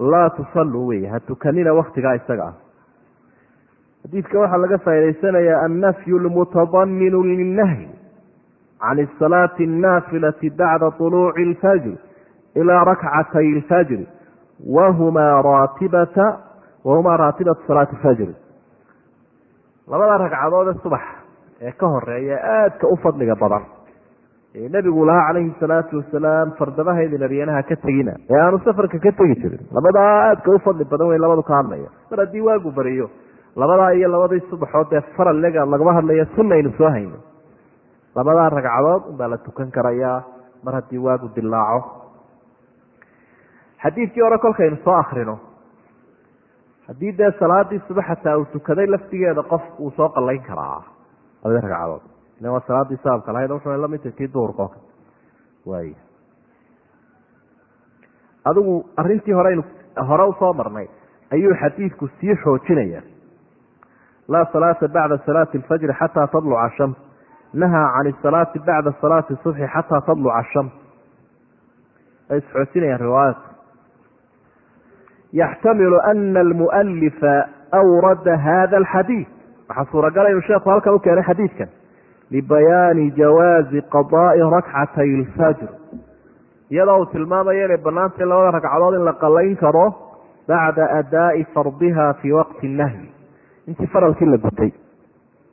laa tusalluu wey ha tukanina waktigaa isaga ah. Xadiidka waxaa laga faa'idaysanayaa annafyu lmutadaminu lilnahyi can asalaati annaafilati bacda طuluuci اlfajr ilaa rakcatay اlfajri wahumaa raatibata wahumaa raatibatu salaati fajri labada ragcadood ee subax ee ka horreeya aadka u fadliga badan. ee nebigu lahaa calayhi salaatu wasalaam fardamahaydin aryanaha ka tegina. ee aanu safarka ka tegi jirin. labadaa aadka u fadli badan wey labadu ka hadlaya. mar haddii waagu bariyo labadaa iyo labadii subaxood ee faral lagama hadlaya sunaynu soo hayno labadaa ragcadood unbaa la tukan karayaa. mar haddii waagu dilaaco xadiidkii hore kolkaynu soo akrino haddii dee salaadii subax hataa uu tukaday laftigeeda qof uu soo qalayn karaa. Labadii ragcadood. Ila waa salaadii saabka lahayd wuxuna la mid tahay tii duhurka oo kale waay adigu arrintii horeynu hore u soo marnay ayuu xadiidku sii xoojinaya laa salaata bacda salaati alfajri xataa tadluca ashams nahaa can asalaati bacda salaati subxi xataa tadluca ashams ay isxoojinayaan riwaayadku yaxtamilu ana almualifa awrada hada alxadiid waxaa suuragala inuu sheekhu halkan u keenay xadiidkan. libayaani jawaazi qadaai rakcatay alfajr iyadoo uu tilmaamayo inay banaantay labada ragcadood in la qalayn karo bacda adaa'i fardiha fii waqti nahyi. intii faralkii la gutay.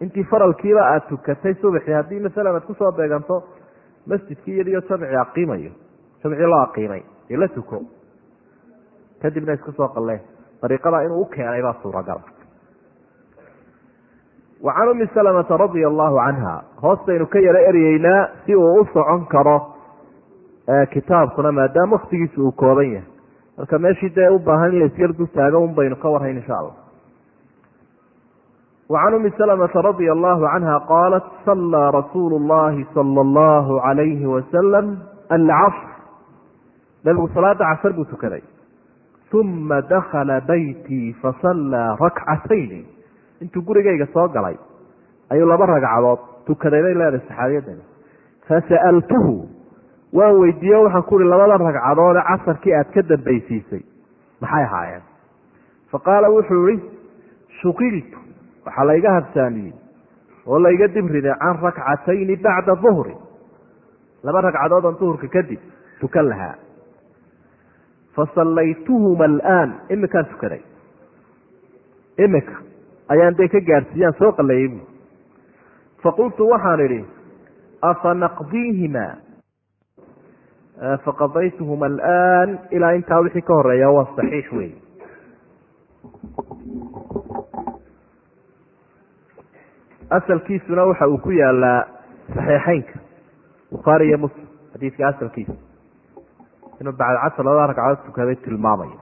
intii faralkiiba aada tukatay subaxii haddii masalan aad ku soo beeganto masjidkii iyadiyo jamci aqiimayo. jamcii loo aqiimay dee la tuko kadibna iska soo qaleen dariiqada inuu u keenay baa suuragala. Wa can umi salamata radia allahu canha hoostaynu ka yaro eryeynaa si uu u socon karo kitaabkuna maadaama waktigiisu uu kooban yahay. Marka meeshii dee u baahan in laisyar dul un baynu ka warhayn insha allah. Can umi salamata radia allahu canha qaalat sallaa rasuulu llahi sala allahu alayhi wasalam alcasr nabigu salaada casar buu tukaday uma dakala baytii fasallaa rakcatayni intuu gurigayga soo galay ayuu laba ragcadood tukaday bay leedahay saxaabiyadani fasa'altuhu waan weydiiye waxaan ku uhi labada ragcadoode casarkii aad ka dambaysiisay. Maxay ahaayeen? Fa wuxuu ihi shukiltu waxaa layga habsaamiyey oo layga dibriday can rakcatayni bacda duhri. Laba ragcadood duhurka kadib tukan lahaa fasallaytuhuma alaan imikaan tukaday imika ayaan dee ka gaadhsiiyaan soo qaleeyey bu faqultu waxaan idhi afa naqdiihima faqadaytuhuma alaan ilaa intaa wixii ka horreeya waa saxiix wey asalkiisuna waxa uu ku yaalaa saxiixeynka bukhaari iyo muslim xadiidka asalkiisa inuu bacd casar labada ragcadood tukaday tilmaamaya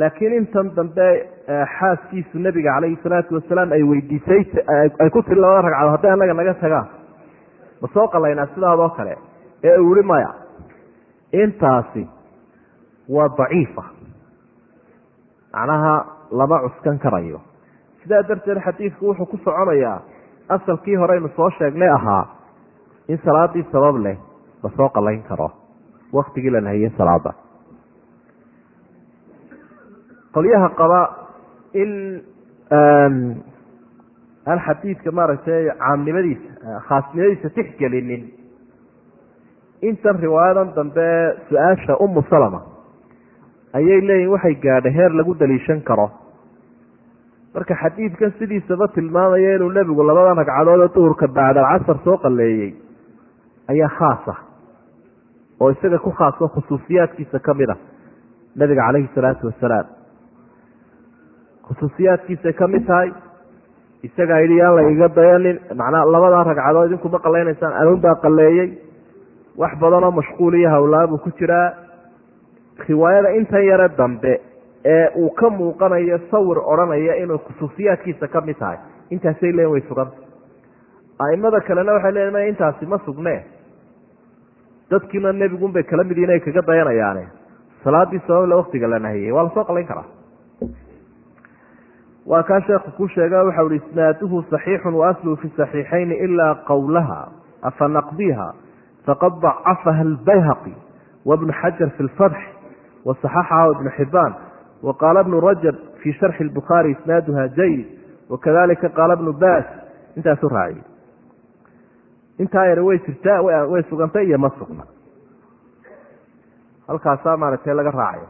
laakiin intan dambe xaaskiisu nabiga calayhi salaatu wasalaam ay weydiisay ay ku tiri labada ragcadood hadday annaga naga tagaan ma soo qalaynaa sidaadoo kale? Ee uu ihi maya intaasi waa daciifa. Macnaha lama cuskan karayo. Sidaa darteed xadiidku wuxuu ku soconayaa asalkii horeynu soo sheegnay ahaa in salaadii sabab leh la soo qalayn karo waktigii la nahiyey salaada. Qolyaha qaba in aan xadiidka maaragtay caamnimadiisa khaasnimadiisa tixgelinin. Intan riwaayadan dambe su'aasha umu salama ayay leeyihiin waxay gaadha heer lagu daliishan karo. Marka xadiidkan sidiisaba tilmaamaya inuu nebigu labada ragcadood ee duhurka bacdal casar soo qaleeyey ayaa khaas ah oo isaga ku khaaso khusuusiyaadkiisa ka mid a nabiga calayhi salaatu wasalaam. Khusuusiyaadkiisay ka mid tahay isagaa yidhi yaan la iga dayanin macnaa labadaa ragcadood idinkuma qalaynaysaan anuun baa qaleeyey wax badanoo mashquul iyo hawlaabuu ku jiraa. Riwaayada intan yare dambe ee uu ka muuqanayo sawir odhanaya inuu khusuusiyaadkiisa ka mid tahay intaasay leeyiin way suganta aimada kalena waxay leeyiin intaasi ma sugne dadkiina nebigunbay kala mid inay kaga dayanayaane. Salaadii sabable waktiga la nahiyey waa la soo qalayn karaa. Waa kaa sheekhu ku sheega waxau hi isnaaduhu saxiixun waasluhu fi saxiixayni ilaa qowlaha afa naqdiha faqad dacafaha albayhaqi wabnu xajar fi lfatx wasaxaxaha ibnu xibaan waqaala ibnu rajab fii sharxi lbukhaari isnaaduha jayid wakadalika qaala ibnu baas. Intaasuu raaciyey intaa yar way jirtaa way sugantay iyo ma sugna. Halkaasaa maaragtay laga raacaya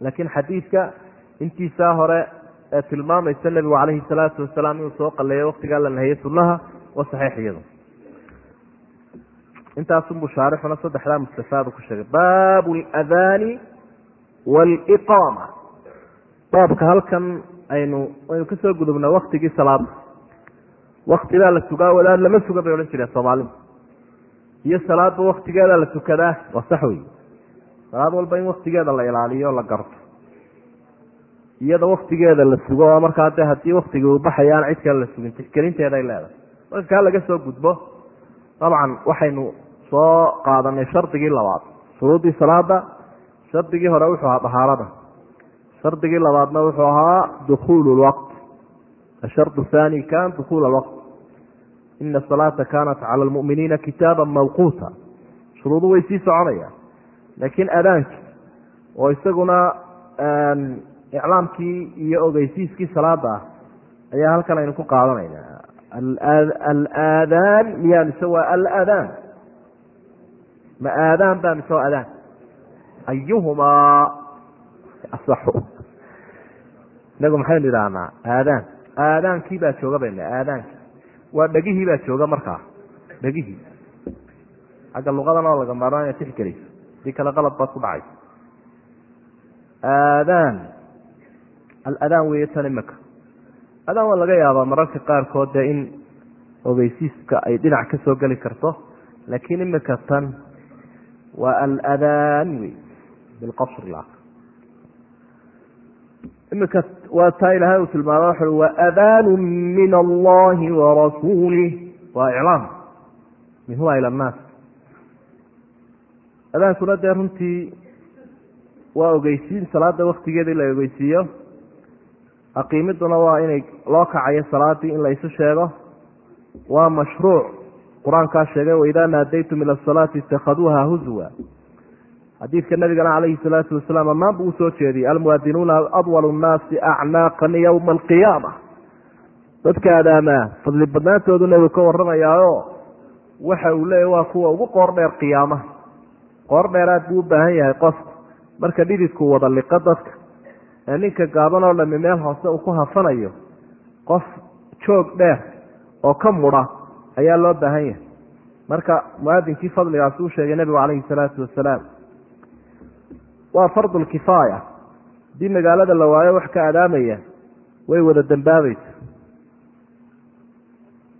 laakiin xadiidka intiisaa hore ee tilmaamaysa nebigu calayhi salaatu wasalaam inuu soo qaleeyo waktigaa la nahiyey sunnaha waa saxiix iyadu. Intaasunbuu shaarixuna saddexdaa mustafaadu ku sheegay. Baabu aladaani waaliqaama baabka halkan aynu aynu ka soo gudubna waktigii salaada waktigaa la sugaa wadaad lama suga bay odhan jireen soomaalidu iyo salaadba waktigeeda la tukadaa waa sax wey salaad walba in waktigeeda la ilaaliyo la garto. Iyada waktigeeda la sugo markaa de haddii waktigii uu baxaya aan cid kale la sugin tixgelinteeday leedahay. Marka kaa laga soo gudbo dabcan waxaynu soo qaadanay shardigii labaad. Shuruuddii salaada shardigii hore wuxuu ahaa dahaarada shardigii labaadna wuxuu ahaa dukuulu lwaqt ashardu thani kan dukuul alwaqt ina salaata kanat cala lmu'miniina kitaaba mawquuta shuruudu way sii soconayaan laakiin adaanki oo isaguna iclaamkii iyo ogeysiiskii salaada ah ayaa halkan aynu ku qaadanayna alaadaan miyaa mise waa aladaan ma aadaan ba mise waa adaan ayuhumaa asaxu inagu maxaynu idhaahnaa aadaan aadaankii baa jooga bayna aadaanki. Waa dhegihii baa jooga markaa dhegihii. Xagga luqadan oo laga maarmaan ina tixgelayso haddii kale qalab baad ku dhacaysa aadaan aladaan weeye tan imika adaan waa laga yaabaa mararka qaarkood dee in ogeysiiska ay dhinac ka soo geli karto laakiin imika tan waa aladaan wey bilqasr imika waa taa ilaahay uu tilmaama wuxu wa adaanu min allahi warasuulih waa iclaam. Min huwa ila annaas adaankuna dee runtii waa ogeysiin salaada waktigeeda in la ogeysiiyo. Aqiimiduna waa inay loo kacayo salaadii in la isu sheego. Waa mashruuc. Qur'aankaa sheegay waidaa naadaytum ila asalaati itakhaduuha huzwa xadiidka nabigana calayhi salaatu wasalaam ammaan buu u soo jeediyey almuwaadinuuna adwalu nnaasi acnaaqan yowma alqiyaama dadka adaamaa fadli badnaantoodu nebigu ka warramayaayo waxa uu leeyahy waa kuwa ugu qoor dheer qiyaamaha. Qoor dheeraad buu u baahan yahay qofku marka dhididku wada liqo dadka ee ninka gaaban oo dhami meel hoose uu ku hafanayo qof joog dheer oo ka mudha ayaa loo baahan yahay. Marka muaadinkii fadligaasi uu sheegay nebigu calayhi salaatu wasalaam waa fardulkifaaya haddii magaalada la waayo wax ka adaamaya way wada dambaabaysa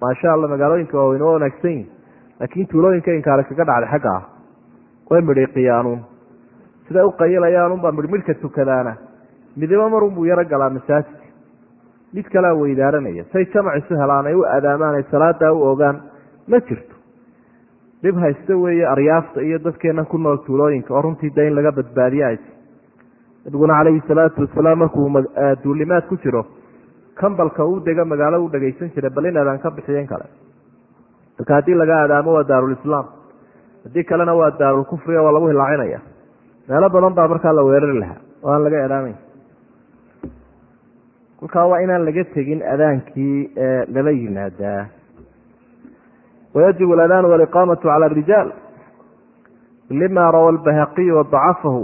maasha allah magaalooyinka waaweyn waa wanaagsan yihiin laakiin tuulooyinka inkaale kaga dhacday xagga ah. Way midhiiqiyaanuun siday u qayilayaanunbaa midhmidhka tukadaana midibo marunbuu yaro galaa masaajidka. Mid kalea weydaaranaya. Say jamac isu helaan ay u adaamaan ay salaadaa u ogaan ma jirto dhib haysta weeye aryaafta iyo dadkeena ku nool tuulooyinka oo runtii de in laga badbaadiye ay nabiguna calayhi salaatu wasalaam markuu duulimaad ku jiro kambalka uu dega magaalo u dhagaysan jiray bal in ka bixiyen kale. Marka haddii laga adaamo waa daarulislaam haddii kalena waa daarulkufri waa lagu hilaacinaya meelo badan baa markaa la weerari lahaa oo aan laga adaamayn kolkaa waa inaan laga tegin adaankii lala yimaadaa wayajib aladaan waliqaamatu cala arijaal lima rawa lbahaqiyu wadacafahu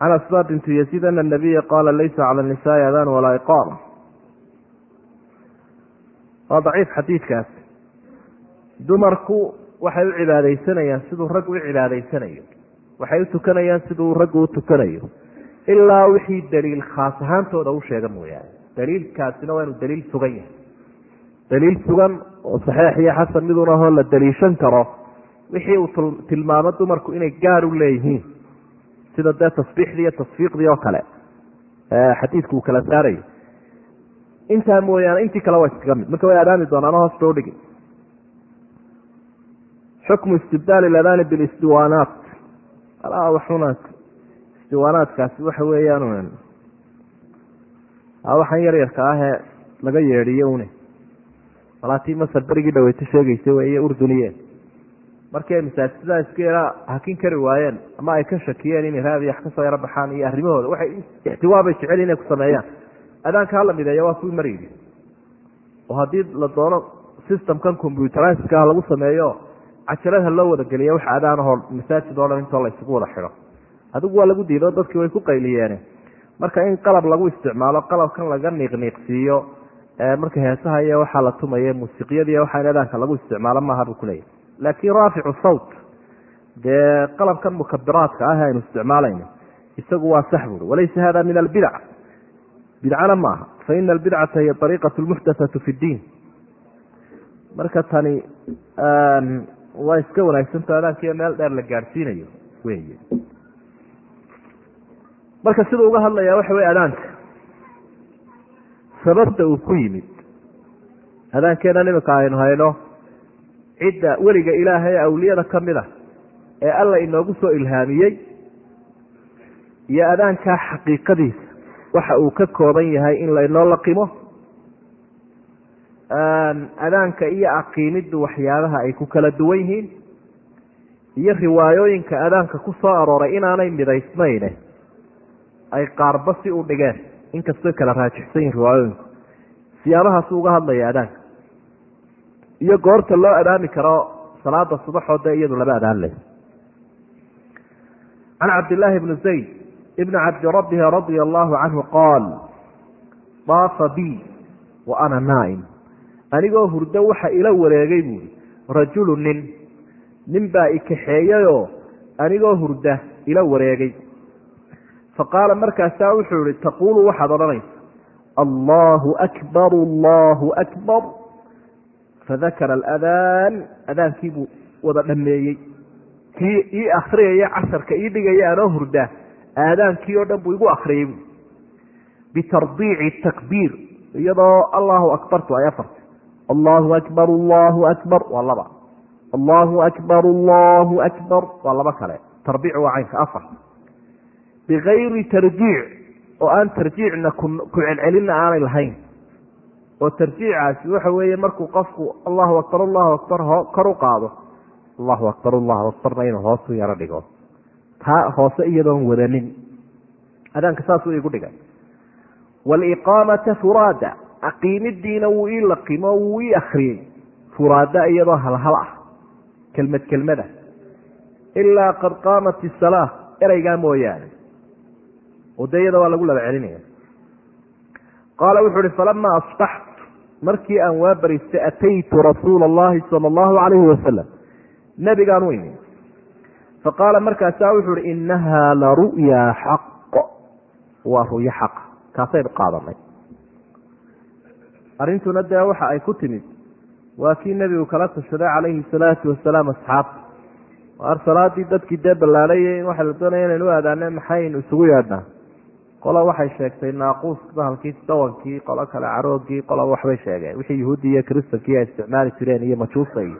can asma bintu yaziid ana nabiya qaala laysa cala nisaai adaan walaa iqaama waa daciif xadiidkaas dumarku waxay u cibaadaysanayaan siduu raggu u cibaadaysanayo waxay u tukanayaan siduu raggu u tukanayo ilaa wixii daliil khaas ahaantooda u sheega mooyaane daliilkaasina waa inuu daliil sugan yahay daliil sugan oo saxiix iyo xasan midun ahoo la daliishan karo wixii uu tilmaamo dumarku inay gaar u leeyihiin sida dee tasbiixdii iyo tasfiiqdii oo kale xadiidku uu kala saarayo intaa mooyaane intii kale waa iskaga mid. Marka way adaami doonaan hoos ba udhigi xukmu istibdaal iladaani bilistiwaanaat. Waxuna istiwaanaadkaasi waxa weeyaan waxaan yar yarka ahee laga yeedhiyo une walaatii masar berigii dhaweyto sheegaysa wey urduniye markii ay yara hakin kari waayeen ama ay ka shakiyeen inay raadiyax ka soo yaro baxaan iyo arrimahooda waxay ixtiwaabay jecel inay ku sameeyaan. Adaanka hala mideeya waa kuwii maraydi oo haddii la doono systemkan computeriska lagu sameeyo cajalada loo wada geliya wax adaanahoo masaajid oo dhan intoo la wada xido adigu waa lagu diido dadkii way ku qayliyeene marka in qalab lagu isticmaalo qalabkan laga niiqniiqsiiyo marka heesaha iyo waxaa la tumaya muusiqiyadiiy waxaa in lagu isticmaalo maaha buu kuleeyahy laakiin raaficu sawt dee qalabkan mukabiraadka ah aynu isticmaalayno isagu waa sax buuri walaysa hada min albidac bidcana maaha. Fa ina albidcata hiya ariiqat lmuxdathatu fi ddiin marka tani waa iska wanaagsanta adaankiiyo meel dheer la gaadhsiinayo wey marka siduu uga hadlaya waxa wey adaanka sababta uu ku yimid. Adaankeenan iminka aynu hayno cidda weliga ilaahay awliyada ka mid a ee alla inoogu soo ilhaamiyey iyo adaankaa xaqiiqadiisa waxa uu ka kooban yahay in laynoo laqimo? Adaanka iyo aqiimiddu waxyaabaha ay ku kala duwan yihiin iyo riwaayooyinka adaanka ku soo arooray inaanay midaysnayne ay qaarba si u dhigeen inkastoy kala raajixsan yihiin riwaayooyinku siyaabahaasuu uga hadlaya adaanka iyo goorta loo adaami karo salaada subaxoo dee iyadu laba adaan leh. Can cabdillaahi bni zayd ibni cabdirabbihi radia allahu canhu qaal daafa bi wa ana naa'im. Anigoo hurdo waxa ila wareegay buuri rajulu nin nin baa ikaxeeyayoo anigoo hurda ila wareegay faqaala markaasaa wuxuu ihi taquulu waxaad odhanaysa allahu akbar allahu akbar fadakara aladaan adaankii buu wada dhameeyey kii ii akriyaya casharka ii dhigaya anoo hurda aadaankii oo dhan buu igu akriyay bu bitardiici takbiir iyadoo allahu akbartu ay afarta allahu akbar allahu akbar waa laba. Allahu akbar allahu akbar waa laba kale. Tarbiic waa caynka afar bigayri tarjiic oo aan tarjiicna ku celcelinna aanay lahayn oo tarjiicaasi waxa weeye markuu qofku allahu akbar allahu akbar kor u qaado allahu akbar allahu akbarna inuu hoos u yaro dhigo taa hoose iyadoon wadanin adaanka saasuu igu dhigay waliqaamata furaada aqiimidiina wuu ii laqimo wuu ii akriyey furaada iyadoo halhal ah kelmad kelmada ilaa qad qaamat isalaa ereygaa mooyaane oo dee waa lagu laba celinaya qaala wuxuu uhi falamaa asbaxtu markii aan waa ataytu rasuula allahi sala allahu calayhi wasalam nebigaan u imi faqaala markaasaa wuxuu uhi inahaa la ru'yaa xaq waa ru'yo xaqa kaasaynu qaadanay. Arrintuna dee waxa ay ku timid waa kii nebigu kala tashaday calayhi salaatu wasalaam asxaabta ar salaadii dadkii dee ballaalayay waxaa la doonaya inaynu u aadaane maxaynu isugu yeedhnaa qola waxay sheegtay naaquus bahalkii dawankii qolo kale caroogii qola waxbay sheegeen. Wixii yuhuuddi iyo kristankii ay isticmaali jireen iyo majuusa iyo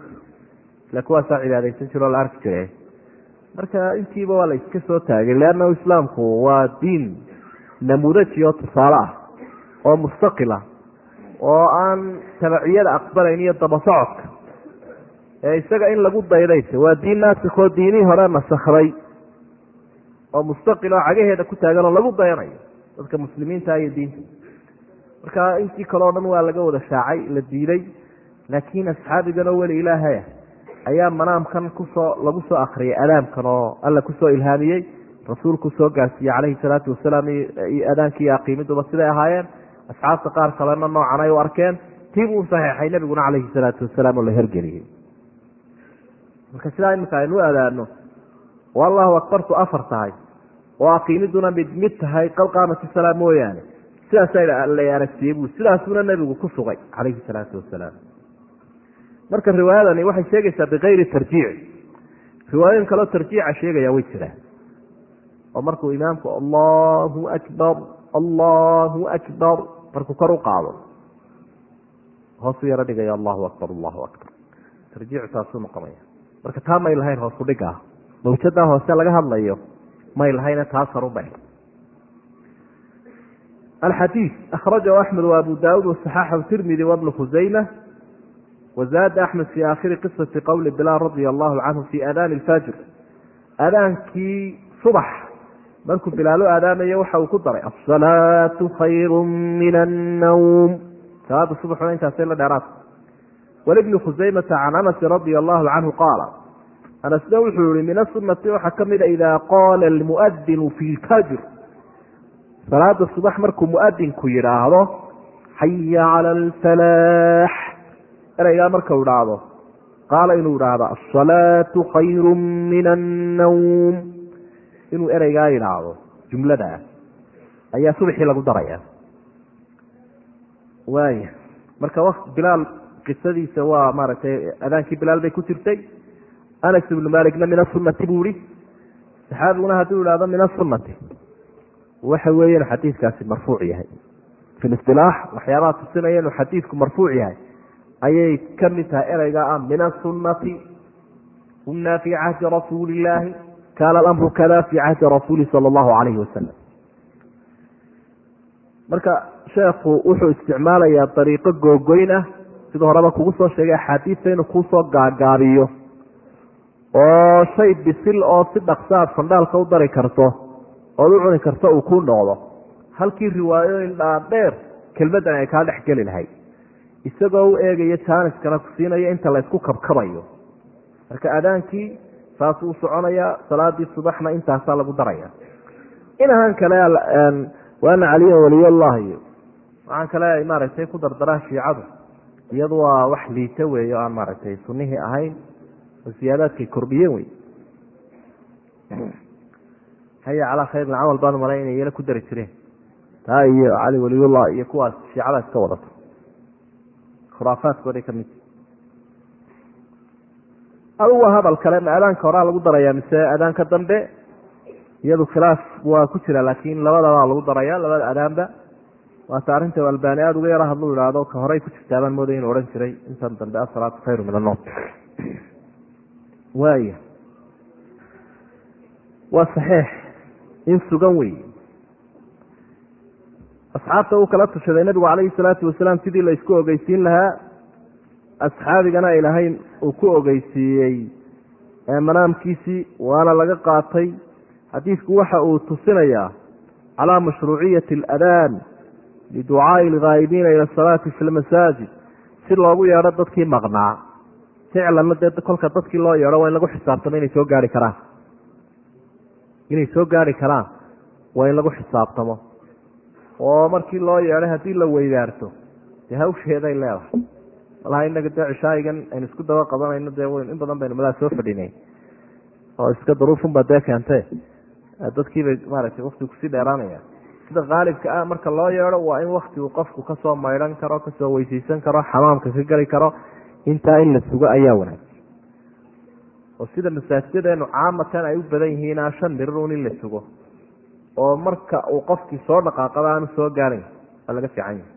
ile kuwaasaa cibaadaysan jiro la arki jire marka intiiba waa la iska soo taagay leannahu islaamku waa diin namuudaji oo tusaale ah oo mustaqila oo aan tabaciyada aqbalayn iyo daba socodka. Ee isaga in lagu daydaysa waa diin naasikoo diinihii hore nasakday oo mustaqil oo cagaheeda ku taagan oo lagu dayanayo dadka muslimiinta iyo diinta. Marka intii kale o dhan waa laga wada shaacay la diiday laakiin asxaabigan oo weli ilaahaya ayaa manaamkan ku soo lagu soo akriyay adaamkan oo alla ku soo ilhaamiyey rasuulku soo gaarsiiyey calayhi salaatu wasalaam adaankii iyo aqiimiduba siday ahaayeen. Asxaabta qaar kalena noocan ay u arkeen tii buu saxeexay nebiguna calayhi salaatu wasalaam oo la hergeliyey. Marka sidaa iminka aynu u adaano akbartu afar tahay oo aqiimiduna mid mid tahay qalqaamati salaa mooyaane. Sidaasa la aragsiiyey bu sidaasuna nebigu ku sugay calayhi salaatu wasalaam. Marka riwaayadani waxay sheegaysaa bikayri tarjiic riwaayooyin kaleo tarjiica sheegaya way jiraan. Oo markuu imaamku allahu akbar allahu akbar markuu kor u qaado. Hoosu yaro dhigaya allahu akbar allahu akbar. Tarjiicu taasuu noqonaya. Marka taa may lahayn hoosu dhigaa. Mawjadaa hoose laga hadlayo may lahayne taa sarubay alxadiid akhrajahu axmed waabu daauud wasaxaaxahu tirmidi wabnu khusayma wazaada axmed fii aakhiri qisati qowli bilaal radia allahu canhu fi aadaani alfajr. Aadaankii subax markuu bilaalo aadaamayo waxa uu ku daray asalaatu khayru min annawm salaada subaxuna intaasay la dheeraad walibni khusaymata can anasi radia allahu canhu qaala anasna wuxuu yihi min asunati waxaa ka mida idaa qaala almuadinu fi lfajr. Salaada subax markuu muadinku yidhaahdo xaya cala alfalaax ereygaa markau idhaahdo qaala inuu idhaahdo asalaatu khayru min annawm. Inuu ereygaa yidhaahdo jumladaa ayaa subaxii lagu daraya waaya marka bilaal qisadiisa waa maaragtay adaankii bilaal bay ku jirtay anas ibnu malikna min asunati buu ihi saxaabiguna hadduu ihahdo min asunati waxa weeyaan xadiidkaasi marfuuc yahay. Fi listilaax waxyaabaha tusinaya inuu xadiidku marfuuc yahay. Ayay ka tahay ereyga ah min asunati kunaa fii cahdi rasuuli illaahi kaana alamru kada fii cahdi rasuuli sala allahu calayhi wasalam marka sheekhu wuxuu isticmaalayaa dariiqo googoyn ah. Sida horeba kugu soo sheegay axaadiista inuu kuusoo gaagaabiyo oo shay bisil oo si dhaqsaad fandhaalka u dari karto ood u cuni karto uu ku noqdo. Halkii riwaayooyin dhaadheer kelmaddan ay kaa dhex geli lahayd. Isagoo u eegayo jaaniskana ku siinayo inta la ysku kabkabayo. Marka adaankii saasuu u soconayaa salaadii subaxna intaasaa lagu daraya. Inahan kale waana caliya waliyallah iyo waxaan kale ay maaragtay ku dardaraan shiicadu. Iyadu waa wax liita weeye o aan maaragtay sunihii ahayn oo siyaadaadkay kordhiyeen wey haya calaa khayr camal baan malay inay yala ku dari jireen. Taa iyo cali waliyullah iyo kuwaas shiicada iska wadato. Khuraafaadkooday ka mid adugu waa hadal kale ma adaanka horaa lagu daraya mise adaanka dambe iyadu khilaaf waa ku jira laakin labadabaa lagu daraya labada adaanba waata arrinta albani aada uga yaro hadlu ihahdo ka horey ku jirtaabaan mooday inu odhan jiray intan dambe asalaatu khayru min annoom waaya waa saxiix in sugan wey asxaabta uu kala tushaday nebigu calayhi salaatu wasalaam sidii la isku ogeysiin lahaa asxaabigana ilaahay uu ku ogeysiiyey manaamkiisii waana laga qaatay. Xadiidku waxa uu tusinayaa calaa mashruuciyati aladaan liducaai alghaa'ibiina ila asalaati fi lmasaajid si loogu yeedho dadkii maqnaa ficlanna dee kolka dadkii loo yeedho waa in lagu xisaabtamo inay soo gaari karaan. Inay soo gaari karaan waa in lagu xisaabtamo. Oo markii loo yeedhay haddii la weydaarto dee hawsheeday leedahay. Malaha inaga dee cishaayigan aynu isku daba qabanayno dee in badan baynu madaa soo fadhinay. Oo iska daruufunbaa dee keente dadkiibay maaragtay waktigu ku sii dheeraanaya sida khaalibka ah marka loo yeedho waa in waktigu qofku ka soo maydhan karo ka soo weyseysan karo xamaamka ka geli karo intaa in la sugo ayaa wanaagsan oo sida masaajidadeenu caamatan ay u badan yihiin shan mirirun in la sugo. Oo marka uu qofkii soo dhaqaaqaba aanu soo gaarayn waa laga fiican yahay.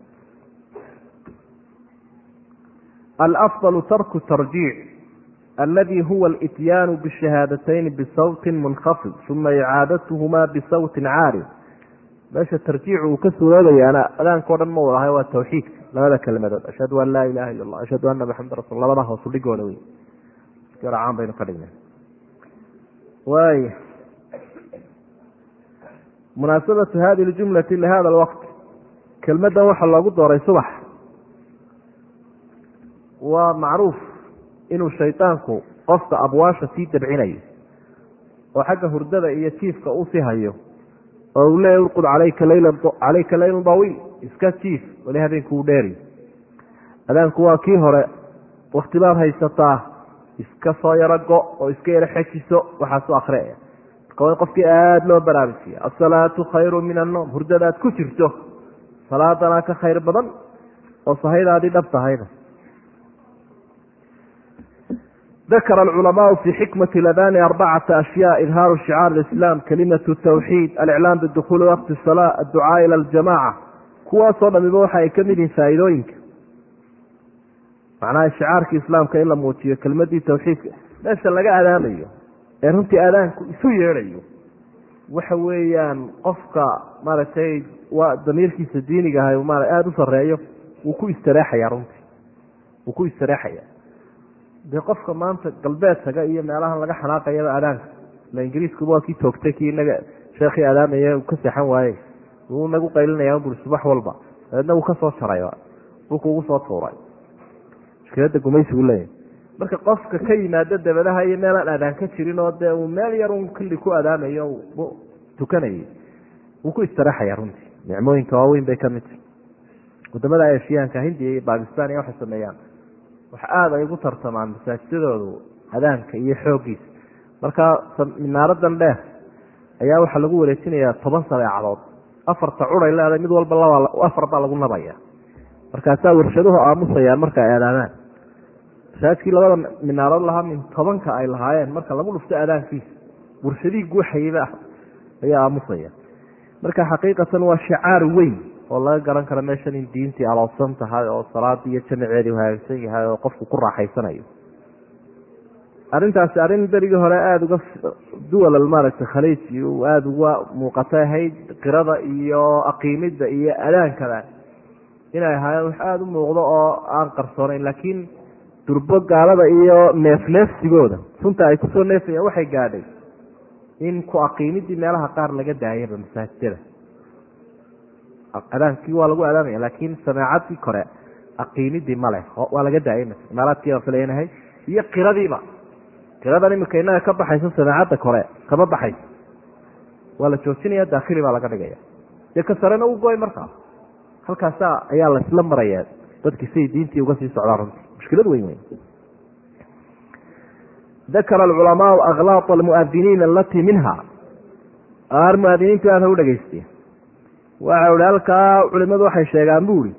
Alafضل tarku tarjiic aladi huwa alityaanu bishahaadateyn bisawti munkhafid uma icaadatuhuma bisawtin caali meesha tarjiicu uu ka suuroobayaana adaanka o dhan ma wadahay waa tawxiidka labada kelmadood ashhadu an laa ilaha illa allah ashhadu ana maxameda rasul labada hoosu dhigooda wey caan baynu ka dhignay. Waay munaasabatu hadi ljumlati lihada alwaqt. Kelmadan waxaa loogu dooray subax. Waa macruuf inuu shaydaanku qofka abwaasha sii dabcinayo oo xagga hurdada iyo jiifka u sii hayo oo uu leeya urqud alayka layla calayka laylun dawiil iska jiif wali habeenku u dheeri. Adaanku waa kii hore wakti haysataa iska soo yaro go oo iska yaro xejiso waxaasu akriaya marka qofkii aada loo baraarujiya asalaatu khayru min annoom hurdadaad ku jirto. Salaadana ka khayr badan oo sahaydaadii dhab tahayda dakara alculamaau fi xikmati ladani arbacata ashyaa idhaaru shicaar islam kalimatu tawxiid aliclaam bidukuuli waqti salaa adducaa ila aljamaca kuwaasoo dhamiba waxa ay ka mid yihiin faa'iidooyinka. Macnaha shicaarkii islaamka in la muujiyo kelmadii tawxiidka meesha laga adaamayo ee runtii adaanku isu yeedhayo waxa weeyaan qofka maaragtay waa damiirkiisa diiniga ahay ma aada u sareeyo wuu ku istareexaya runtii. Wuu ku istareexaya. Dee qofka maanta galbeedkaga iyo meelahan laga xanaaqayaba adaanka ila ingiriiskuba waa kii toogtay kii inaga sheekhii adaamaya uu ka seexan waaye wuu nagu qaylinaya buri subax walba. Dabeedna wuu ka soo jaray dhulku ugu soo tuuray. Mushkilada gumaysigu leeyahay. Marka qofka ka yimaado dabadaha iyo meelaan adaan ka jirin oo dee uu meel yar un kili ku adaamayo tukanayay. Wuu ku istiraxaya runtii. Nicmooyinka waaweyn bay ka mid tahay. Wadamada eshiyaanka hindiya iyo bakistan iyo waxay sameeyaan. Wax aada ay ugu tartamaan masaajidadoodu adaanka iyo xooggiisa marka minaaradan dheer ayaa waxaa lagu wareejinayaa toban sabeecadood afarta curay leedahay mid walba laba afar baa lagu nabaya. Markaasaa warshaduhu aamusayaan marka ay adaamaan masaajidkii labada minaarood lahaa min tobanka ay lahaayeen marka lagu dhufto adaankiisa warshadihii guuxayaba ayaa aamusaya. Marka xaqiiqatan waa shicaar weyn oo laga garan karo meeshan in diintii aloosan tahay oo salaadii iyo jamaceedii hagaagsan yahay oo qofku ku raaxaysanayo arrintaasi arrin berigii hore aada uga duwal maaragtay khaliiji aada uga muuqatay ahayd qirada iyo aqiimida iyo adaankada inay ahaayeen wax aada u muuqdo oo aan qarsoonayn laakiin durbo gaalada iyo neefneefsigooda sunta ay ku soo neefayaan waxay gaadhay in ku aqiimidii meelaha qaar laga daayaba masaajidada. Adaankii waa lagu adaamaya laakiin sameecadii kore aqiimidii maleh waa laga daayay imaaraadkii baan filaynahay iyo qiradiiba qiradan imika inaga ka baxayso sameecadda kore kama baxayso waa la joojinaya daakhili baa laga dhigaya. Dee ka sarena u goy markaa. Halkaasa ayaa laisla maraya dadkii siday diintii uga sii socdaan runtii. Mushkilad weyn weyn. Dakara alculamaau aklaaq almuadiniina alatii minha. Qaar muadiniintu aada ha u dhegeystiya waxa uhi halkaa culimadu waxay sheegaan bu ihi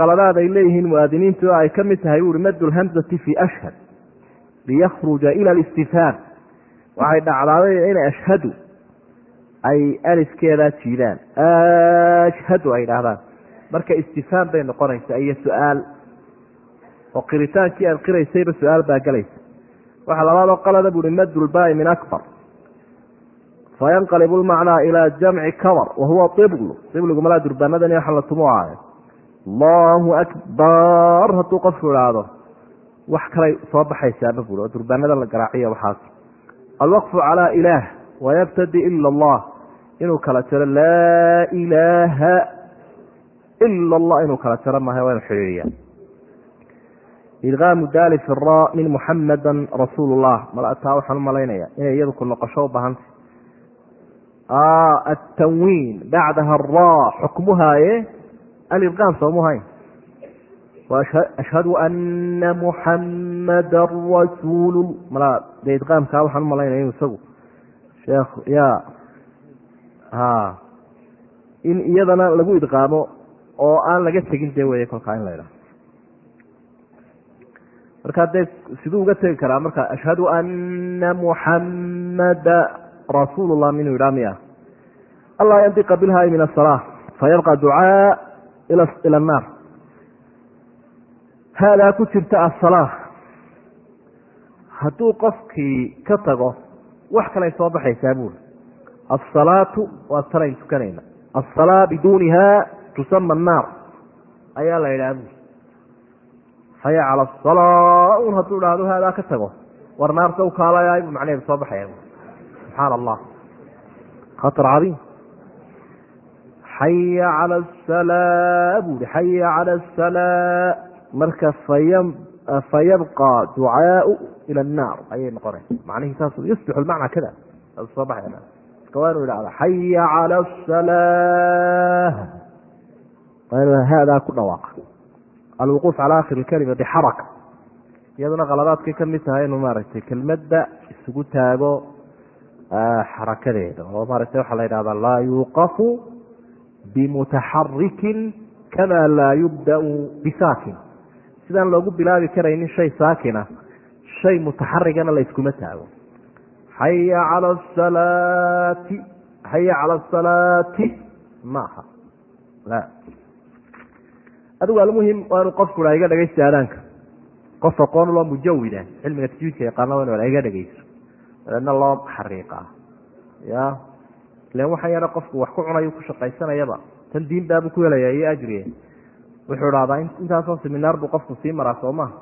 qaladaad ay leeyihiin muadiniintu ay ka mid tahay buuhi mad lhamzati fi ashhad liyakruja ila alistifhaam waxay dhacdaaday inay ashhadu ay alifkeedaa jiidaan ashhadu ay dhahdaan marka istifhaam bay noqonaysaa iyo su'aal oo qiritaankii aad qiraysayba su'aal baa gelaysa waxaa labaadoo qalada buuhi madulbaai min akbar fayanqalibu lmacnaa ilaa jamci kabar wahuwa iblu ibligu malaa durbaanadan waxa la tumo ahay allahu akbar hadduu qofku idhaahdo wax kalay soo baxaysaaba oo durbaanada la garaaciya waxaas. Alwaqfu calaa ilaah wayabtadi ila allah. Inuu kala jaro laa ilaaha ila allah. Inuu kala jaro maaha waa inu xidhiiriya idqaamu daali fi ra min muxamada rasuul llah maltaa waxaan u inay iyadu ku noqosho u baahantay atanwiin bacdaha ra xukmuhaaye alidqaam soomuhayn ashhadu ana muxamada rasuul mala de idqaamkaa waxaan u malaynaya inu isagu sheekh ya ha in iyadana lagu idqaamo oo aan laga tegin dee wey kolkaa in la idhaho markaa dee siduu uga tegi karaa marka ashhadu ana muxamada rasuul llah minuu yidhaha miya allaa yandiqa bilhaai min asala fayabqa ducaa ila annaar haadaa ku jirta asala hadduu qofkii ka tago wax kalay soo baxaysaa buuri asalaatu waa tanayn tukanayna asalaa biduuniha tusama annaar ayaa la yidhaha buuri haya cala asalaa un hadduu dhahdo haadaa ka tago war naarta u kaalayaay buu macnaheedu soo baxaya subxaana allah khatar cadiim xaya cala asalaa buuri xaya cala asalaa marka faya fayabqa ducaau ila annaar ayay noqonaysa macnihii saas yusbixu lmacnaa kada soo baxaya marka waa inu idhahda xaya cala asalaa waa inu haadaa ku dhawaaqa. Alwuquuf cala akhiri lkalima bixaraka iyaduna khaladaadkay ka tahay inuu maaragtay kelmadda isugu taago xarakadeeda. Oo maaragtay waxaa la yidhahdaa laa yuuqafu bimutaxarikin kama laa yubdau bisaakin sidaan loogu bilaabi karaynin shay saakina shay mutaxarigana la taago. Xaya cala asalaati xaya cala asalaati maaha. La. Adigu almuhim waa inu qofku iga dhegaysta aadaanka. Qof aqoon loo mujawida cilmiga tajwiidka yaqaana waa inu iga dhegayso dabeedna loo xariiqaa ya. Ilan waxaan yara qofku wax ku cunayo ku shaqaysanayaba tan diin baabuu ku helaya iyo ajriye wuxuu dhahdaa intaasoo seminaar buu qofku sii maraa soo maha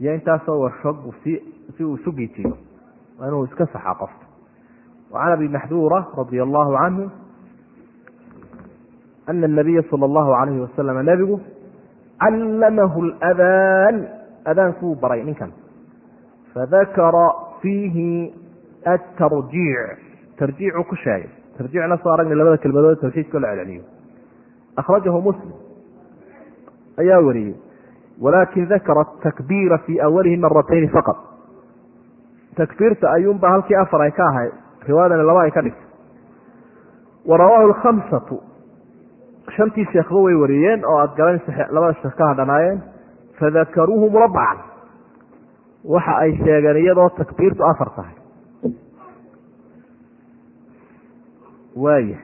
iyo intaasoo buu si uu isu giijiyo waa inuu iska saxaa qofka wacan abi maxduura radia allahu canhu ana nabiya sala allahu alayhi wasalama nebigu callamahu ladaan adaankuu baray ninkan. Fadakara fiihi atarjiic tarjiicuu ku sheegay. Tarjiicna soo aragnay labada kelmadood tawxiidkao la celceliyo. Akhrajahu muslim ayaa wariyey walakin dakara takbiira fii awalihi maratayni faqad takbiirta ayuunba halkii afar ay ka ahayd riwaayadani laba ay ka dhigtay. Wa rawaahu lkhamsatu shantii sheekhba way wariyeen oo aada garan labada sheekh ka hadhanaayeen fadakaruuhu murabacan waxa ay sheegeen iyadoo takbiirtu afar tahay. Waaya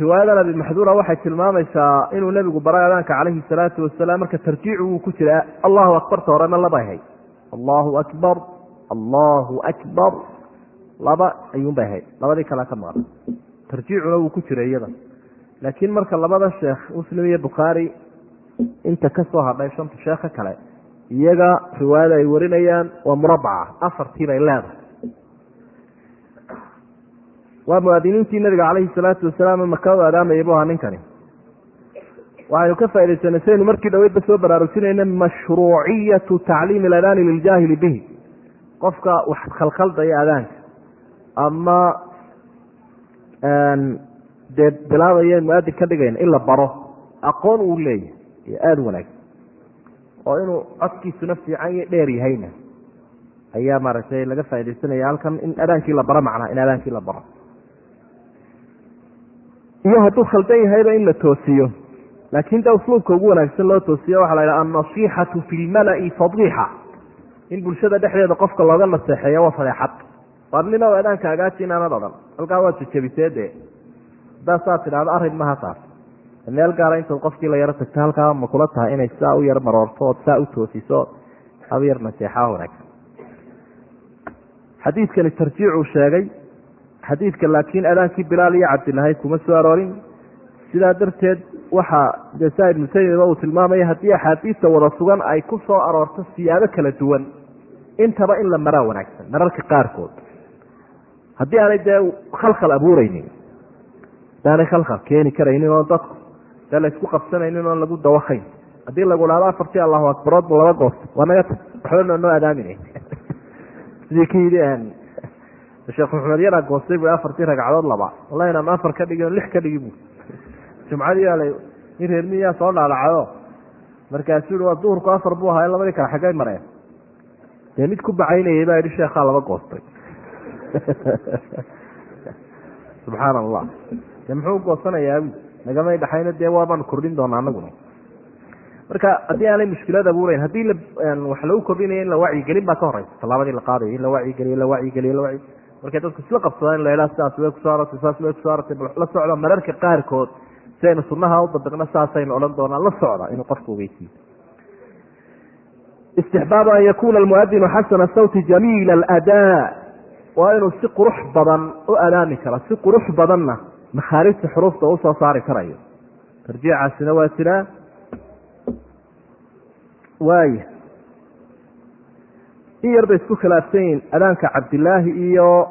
riwaayadan abi maxduura waxay tilmaamaysaa inuu nebigu baray adaanka calayhi salaatu wasalaam marka tarjiicu wuu ku jira allahu akbarta horena labay hayd allahu akbar allahu akbar laba ayuunbay hayd labadii kalea ka maqan tarjiicuna wuu ku jira iyada. Laakiin marka labada sheekh muslim iyo bukhaari inta ka soo hadhay shanta sheekha kale iyaga riwaayada ay warinayaan waa murabaca afartii bay leedahay waa muwaadiniintii nabiga calayhi salaatu wasalaam makau aadaamayay bu ahaa ninkani waxaynu ka faa'idaysanay sidaynu markii dhaweydba soo baraarujinayna mashruuciyatu tacliimi aladaani liljaahili bihi. Qofka wax khalkhaldaya adaanka. Ama dee bilaabaya muaadin ka dhigayna in la baro aqoon uu leeyahay iyo aada u wanaagsan oo inuu codkiisuna fiican iyo dheer yahayna. Ayaa maaragtay laga faa'idaysanaya halkan in adaankii la baro macnaha in adaankii la baro iyo hadduu khaldan yahayba in la toosiyo. Laakiin da usluubka ugu wanaagsan loo toosiyo waxaa la yidhaha annasiixatu fi lmala'i fadiixa in bulshada dhexdeeda qofka looga naseexeeyo waa fadeexad. Waar ninow adaanka agaaji inaanad odhan. Halkaa waad jajabisee dee haddaad saa tidhahdo arrin maha taas meel gaara intaad qofkii la yaro tagto halkaa ma kula tahay inay saa u yar maroorto ood saa u toosiso hab yar naseexaa wanaagsan. Xadiidkani tarjiicuu sheegay xadiidka laakiin adaankii bilaal iyo cabdilahay kuma soo aroorin. Sidaa darteed waxaa dee saa ibnu taymiba uu tilmaamaya haddii axaadiista wada sugan ay ku soo aroorto siyaabo kala duwan intaba in la maraa wanaagsan mararka qaarkood. Haddii aanay dee khalkhal abuureynin hadaanay khalkhal keeni karaynin oo dadku dee laysku qabsanaynin oon lagu dawakayn haddii lagu dhahdo afartii allahu akbaroodba laba goosto waa naga tag waxba noo adaaminay sidii ka yidhi sheekh maxamed yaraa goostay bu afartii ragcadood laba. Wallahi inaan afar ka dhigin lix ka dhigi bu jumcadii nin reer miyaa soo dhaadhacdo markaasuu i waa duhurku afar buu ahaa labadii kale xaggay mareen. Dee mid ku bacaynayay baa yidhi sheekhaa laba goostay. Subxaana allah dee muxuu goosanayaa nagamay dhaxayna dee waabaan kordhin doonaa anaguna. Marka haddii aanay mushkilad abuurayn haddii wax lagu kordhinaya in la wacyigelin baa ka horeysa tallaabadii la qaadayo in la wacyigeliyo la wacyigeliyo la wayi markay dadku isla qabsadaan in la idhaha sidaas way ku soo arortay saas way ku soo arortay la socda mararka qaarkood si aynu sunaha u saasaynu odhan doonaa la socda inuu qofku ogeysiiyo istixbaabu an yakuna almuadinu xasana sawti jamiila aladaa. Waa inuu si qurux badan u adaami karo si qurux badanna makhaarijta xuruufta u soo saari karayo. Tarjiicaasina waa jiraa waaya in yar bay isku khilaafsan yihiin adaanka cabdilaahi iyo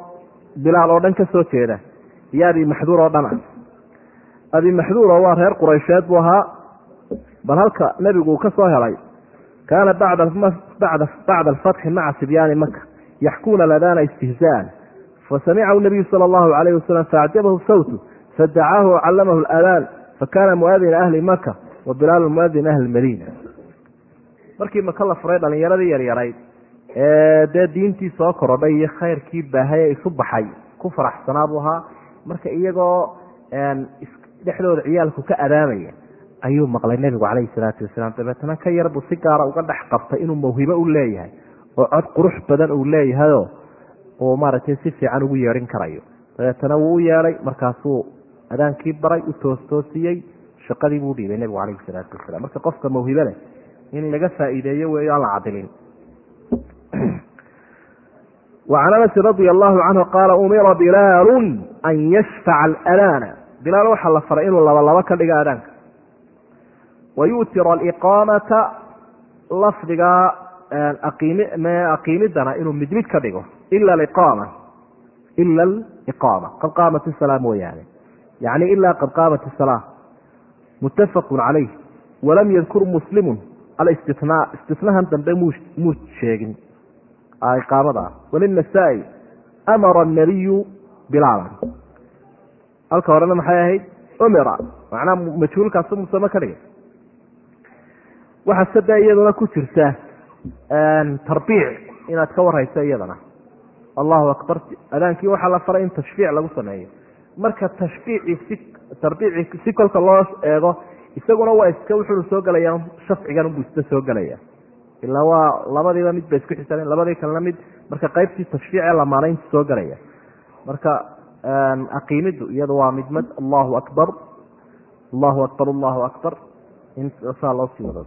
bilaal oo dhan ka soo jeeda iyo abi maxduur oo dhan ah. Abi maxduuro waa reer quraysheed buu ahaa bal halka nebigu uu ka soo helay kaana bacda alfatxi maca sibyaani maka yaxkuuna ladana istihzaan. Fasamicahu nabiyu sala allahu alayh wasalam faacjabahu sawtu fadacaahu wacallamahu aladaan fakana muadina ahli maka wa bilaalu muadin ahli madiina. Markii maka la furay dhalinyaradii yaryarayd dee diintii soo korodhay iyo khayrkii baahay isu baxay ku faraxsanaa buu ahaa marka iyagoo dhexdooda ciyaalku ka adaamaya ayuu maqlay nebigu calayhi salaatu wasalaam. Dabeetana ka yar buu si gaara uga dhex qabtay inuu mawhibo u leeyahay oo cod qurux badan uu leeyahayoo uu maaragtay si fiican ugu yeedhin karayo. Dabeetana wuu u yeedhay markaasuu adaankii baray u toostoosiyey shaqadii buu dhiibay nebigu calayhi salaatu wasalaam. Marka qofka mawhibo leh in laga faa'iideeyo weeyo aan la cadilin وعn أنس رضي الله عنه qاala umira بilاal an yشفca الأdاna bilaal waxaa la faray inuu laba labo ka dhigo adaanka وayu'tira الإqاamaةa lafdiga aqiimidana inuu mid mid ka dhigo ila اqاama ila اlإqاama qad qaamat الصلاة mooyaane yaعni ila qad qaamat الصلاة mutafaq عalayh walam ydkur muslimu alاstinaa istinahan dambe muu sheegin iqaamada ah walinasaa-i amara الnabiyu bilaalan halka horena maxay ahayd umira macnaa majhuulkaasu musame ka dhigay waxaa sada iyaduna ku jirta tarbiic inaad ka warhayso iyadana allahu akbar adaankii waxaa la faray in tashfiic lagu sameeyo marka tashfiicii si tarbiicii si kolka loo eego isaguna waa iska wuxuu soo gelaya shafcigan unbuu isla soo gelaya ilaa waa labadiiba mid bay isku xisaabeen labadii kalena mid marka qaybtii tashfiice lamaanaynta soo gelaya marka aqiimiddu iyada waa mid mad allahu akbar allahu akbar allahu akbar in saa loo sii wado.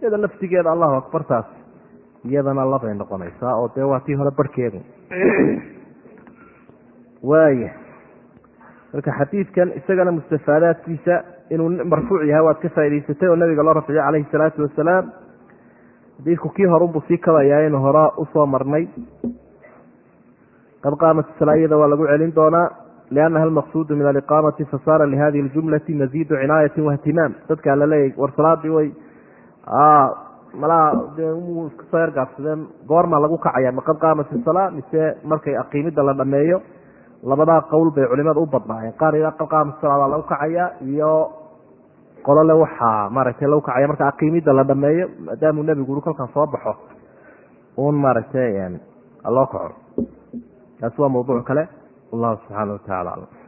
Iyada laftigeeda allahu akbartaas iyadana labay noqonaysaa oo dee waa tii hore barhkeedu waaya marka xadiidkan isagana mustafaadaadkiisa inuu marfuuc yahay waad ka faa'idaysatay oo nabiga loo rafciyo calayhi salaatu wasalaam xadiidku kii horunbuu sii kabayaa inu hore u soo marnay. Qad qaamat salaa iyada waa lagu celin doonaa liannaha almaqsuudu min aliqaamati fasaara lihadihi ljumlati maziidu cinaayatin waihtimaam dadkaa laleeyahy war salaadii way. Malaa dee u iska soo yargaabsadeen goormaa lagu kacaya ma qad qaamat isalaa mise markay aqiimida la dhameeyo labadaa qowl bay culimada u badnaayeen. Qaar ilaa qad qaamat salaa baa lagu kacaya iyo qolole waxaa maaragtay lagu kacaya marka aqiimida la dhameeyo maadaamuu nebigu ui kolkan soo baxo un maaragtay loo kaco taasi waa mawduuc kale. Wallahu subxaana wa tacala aclam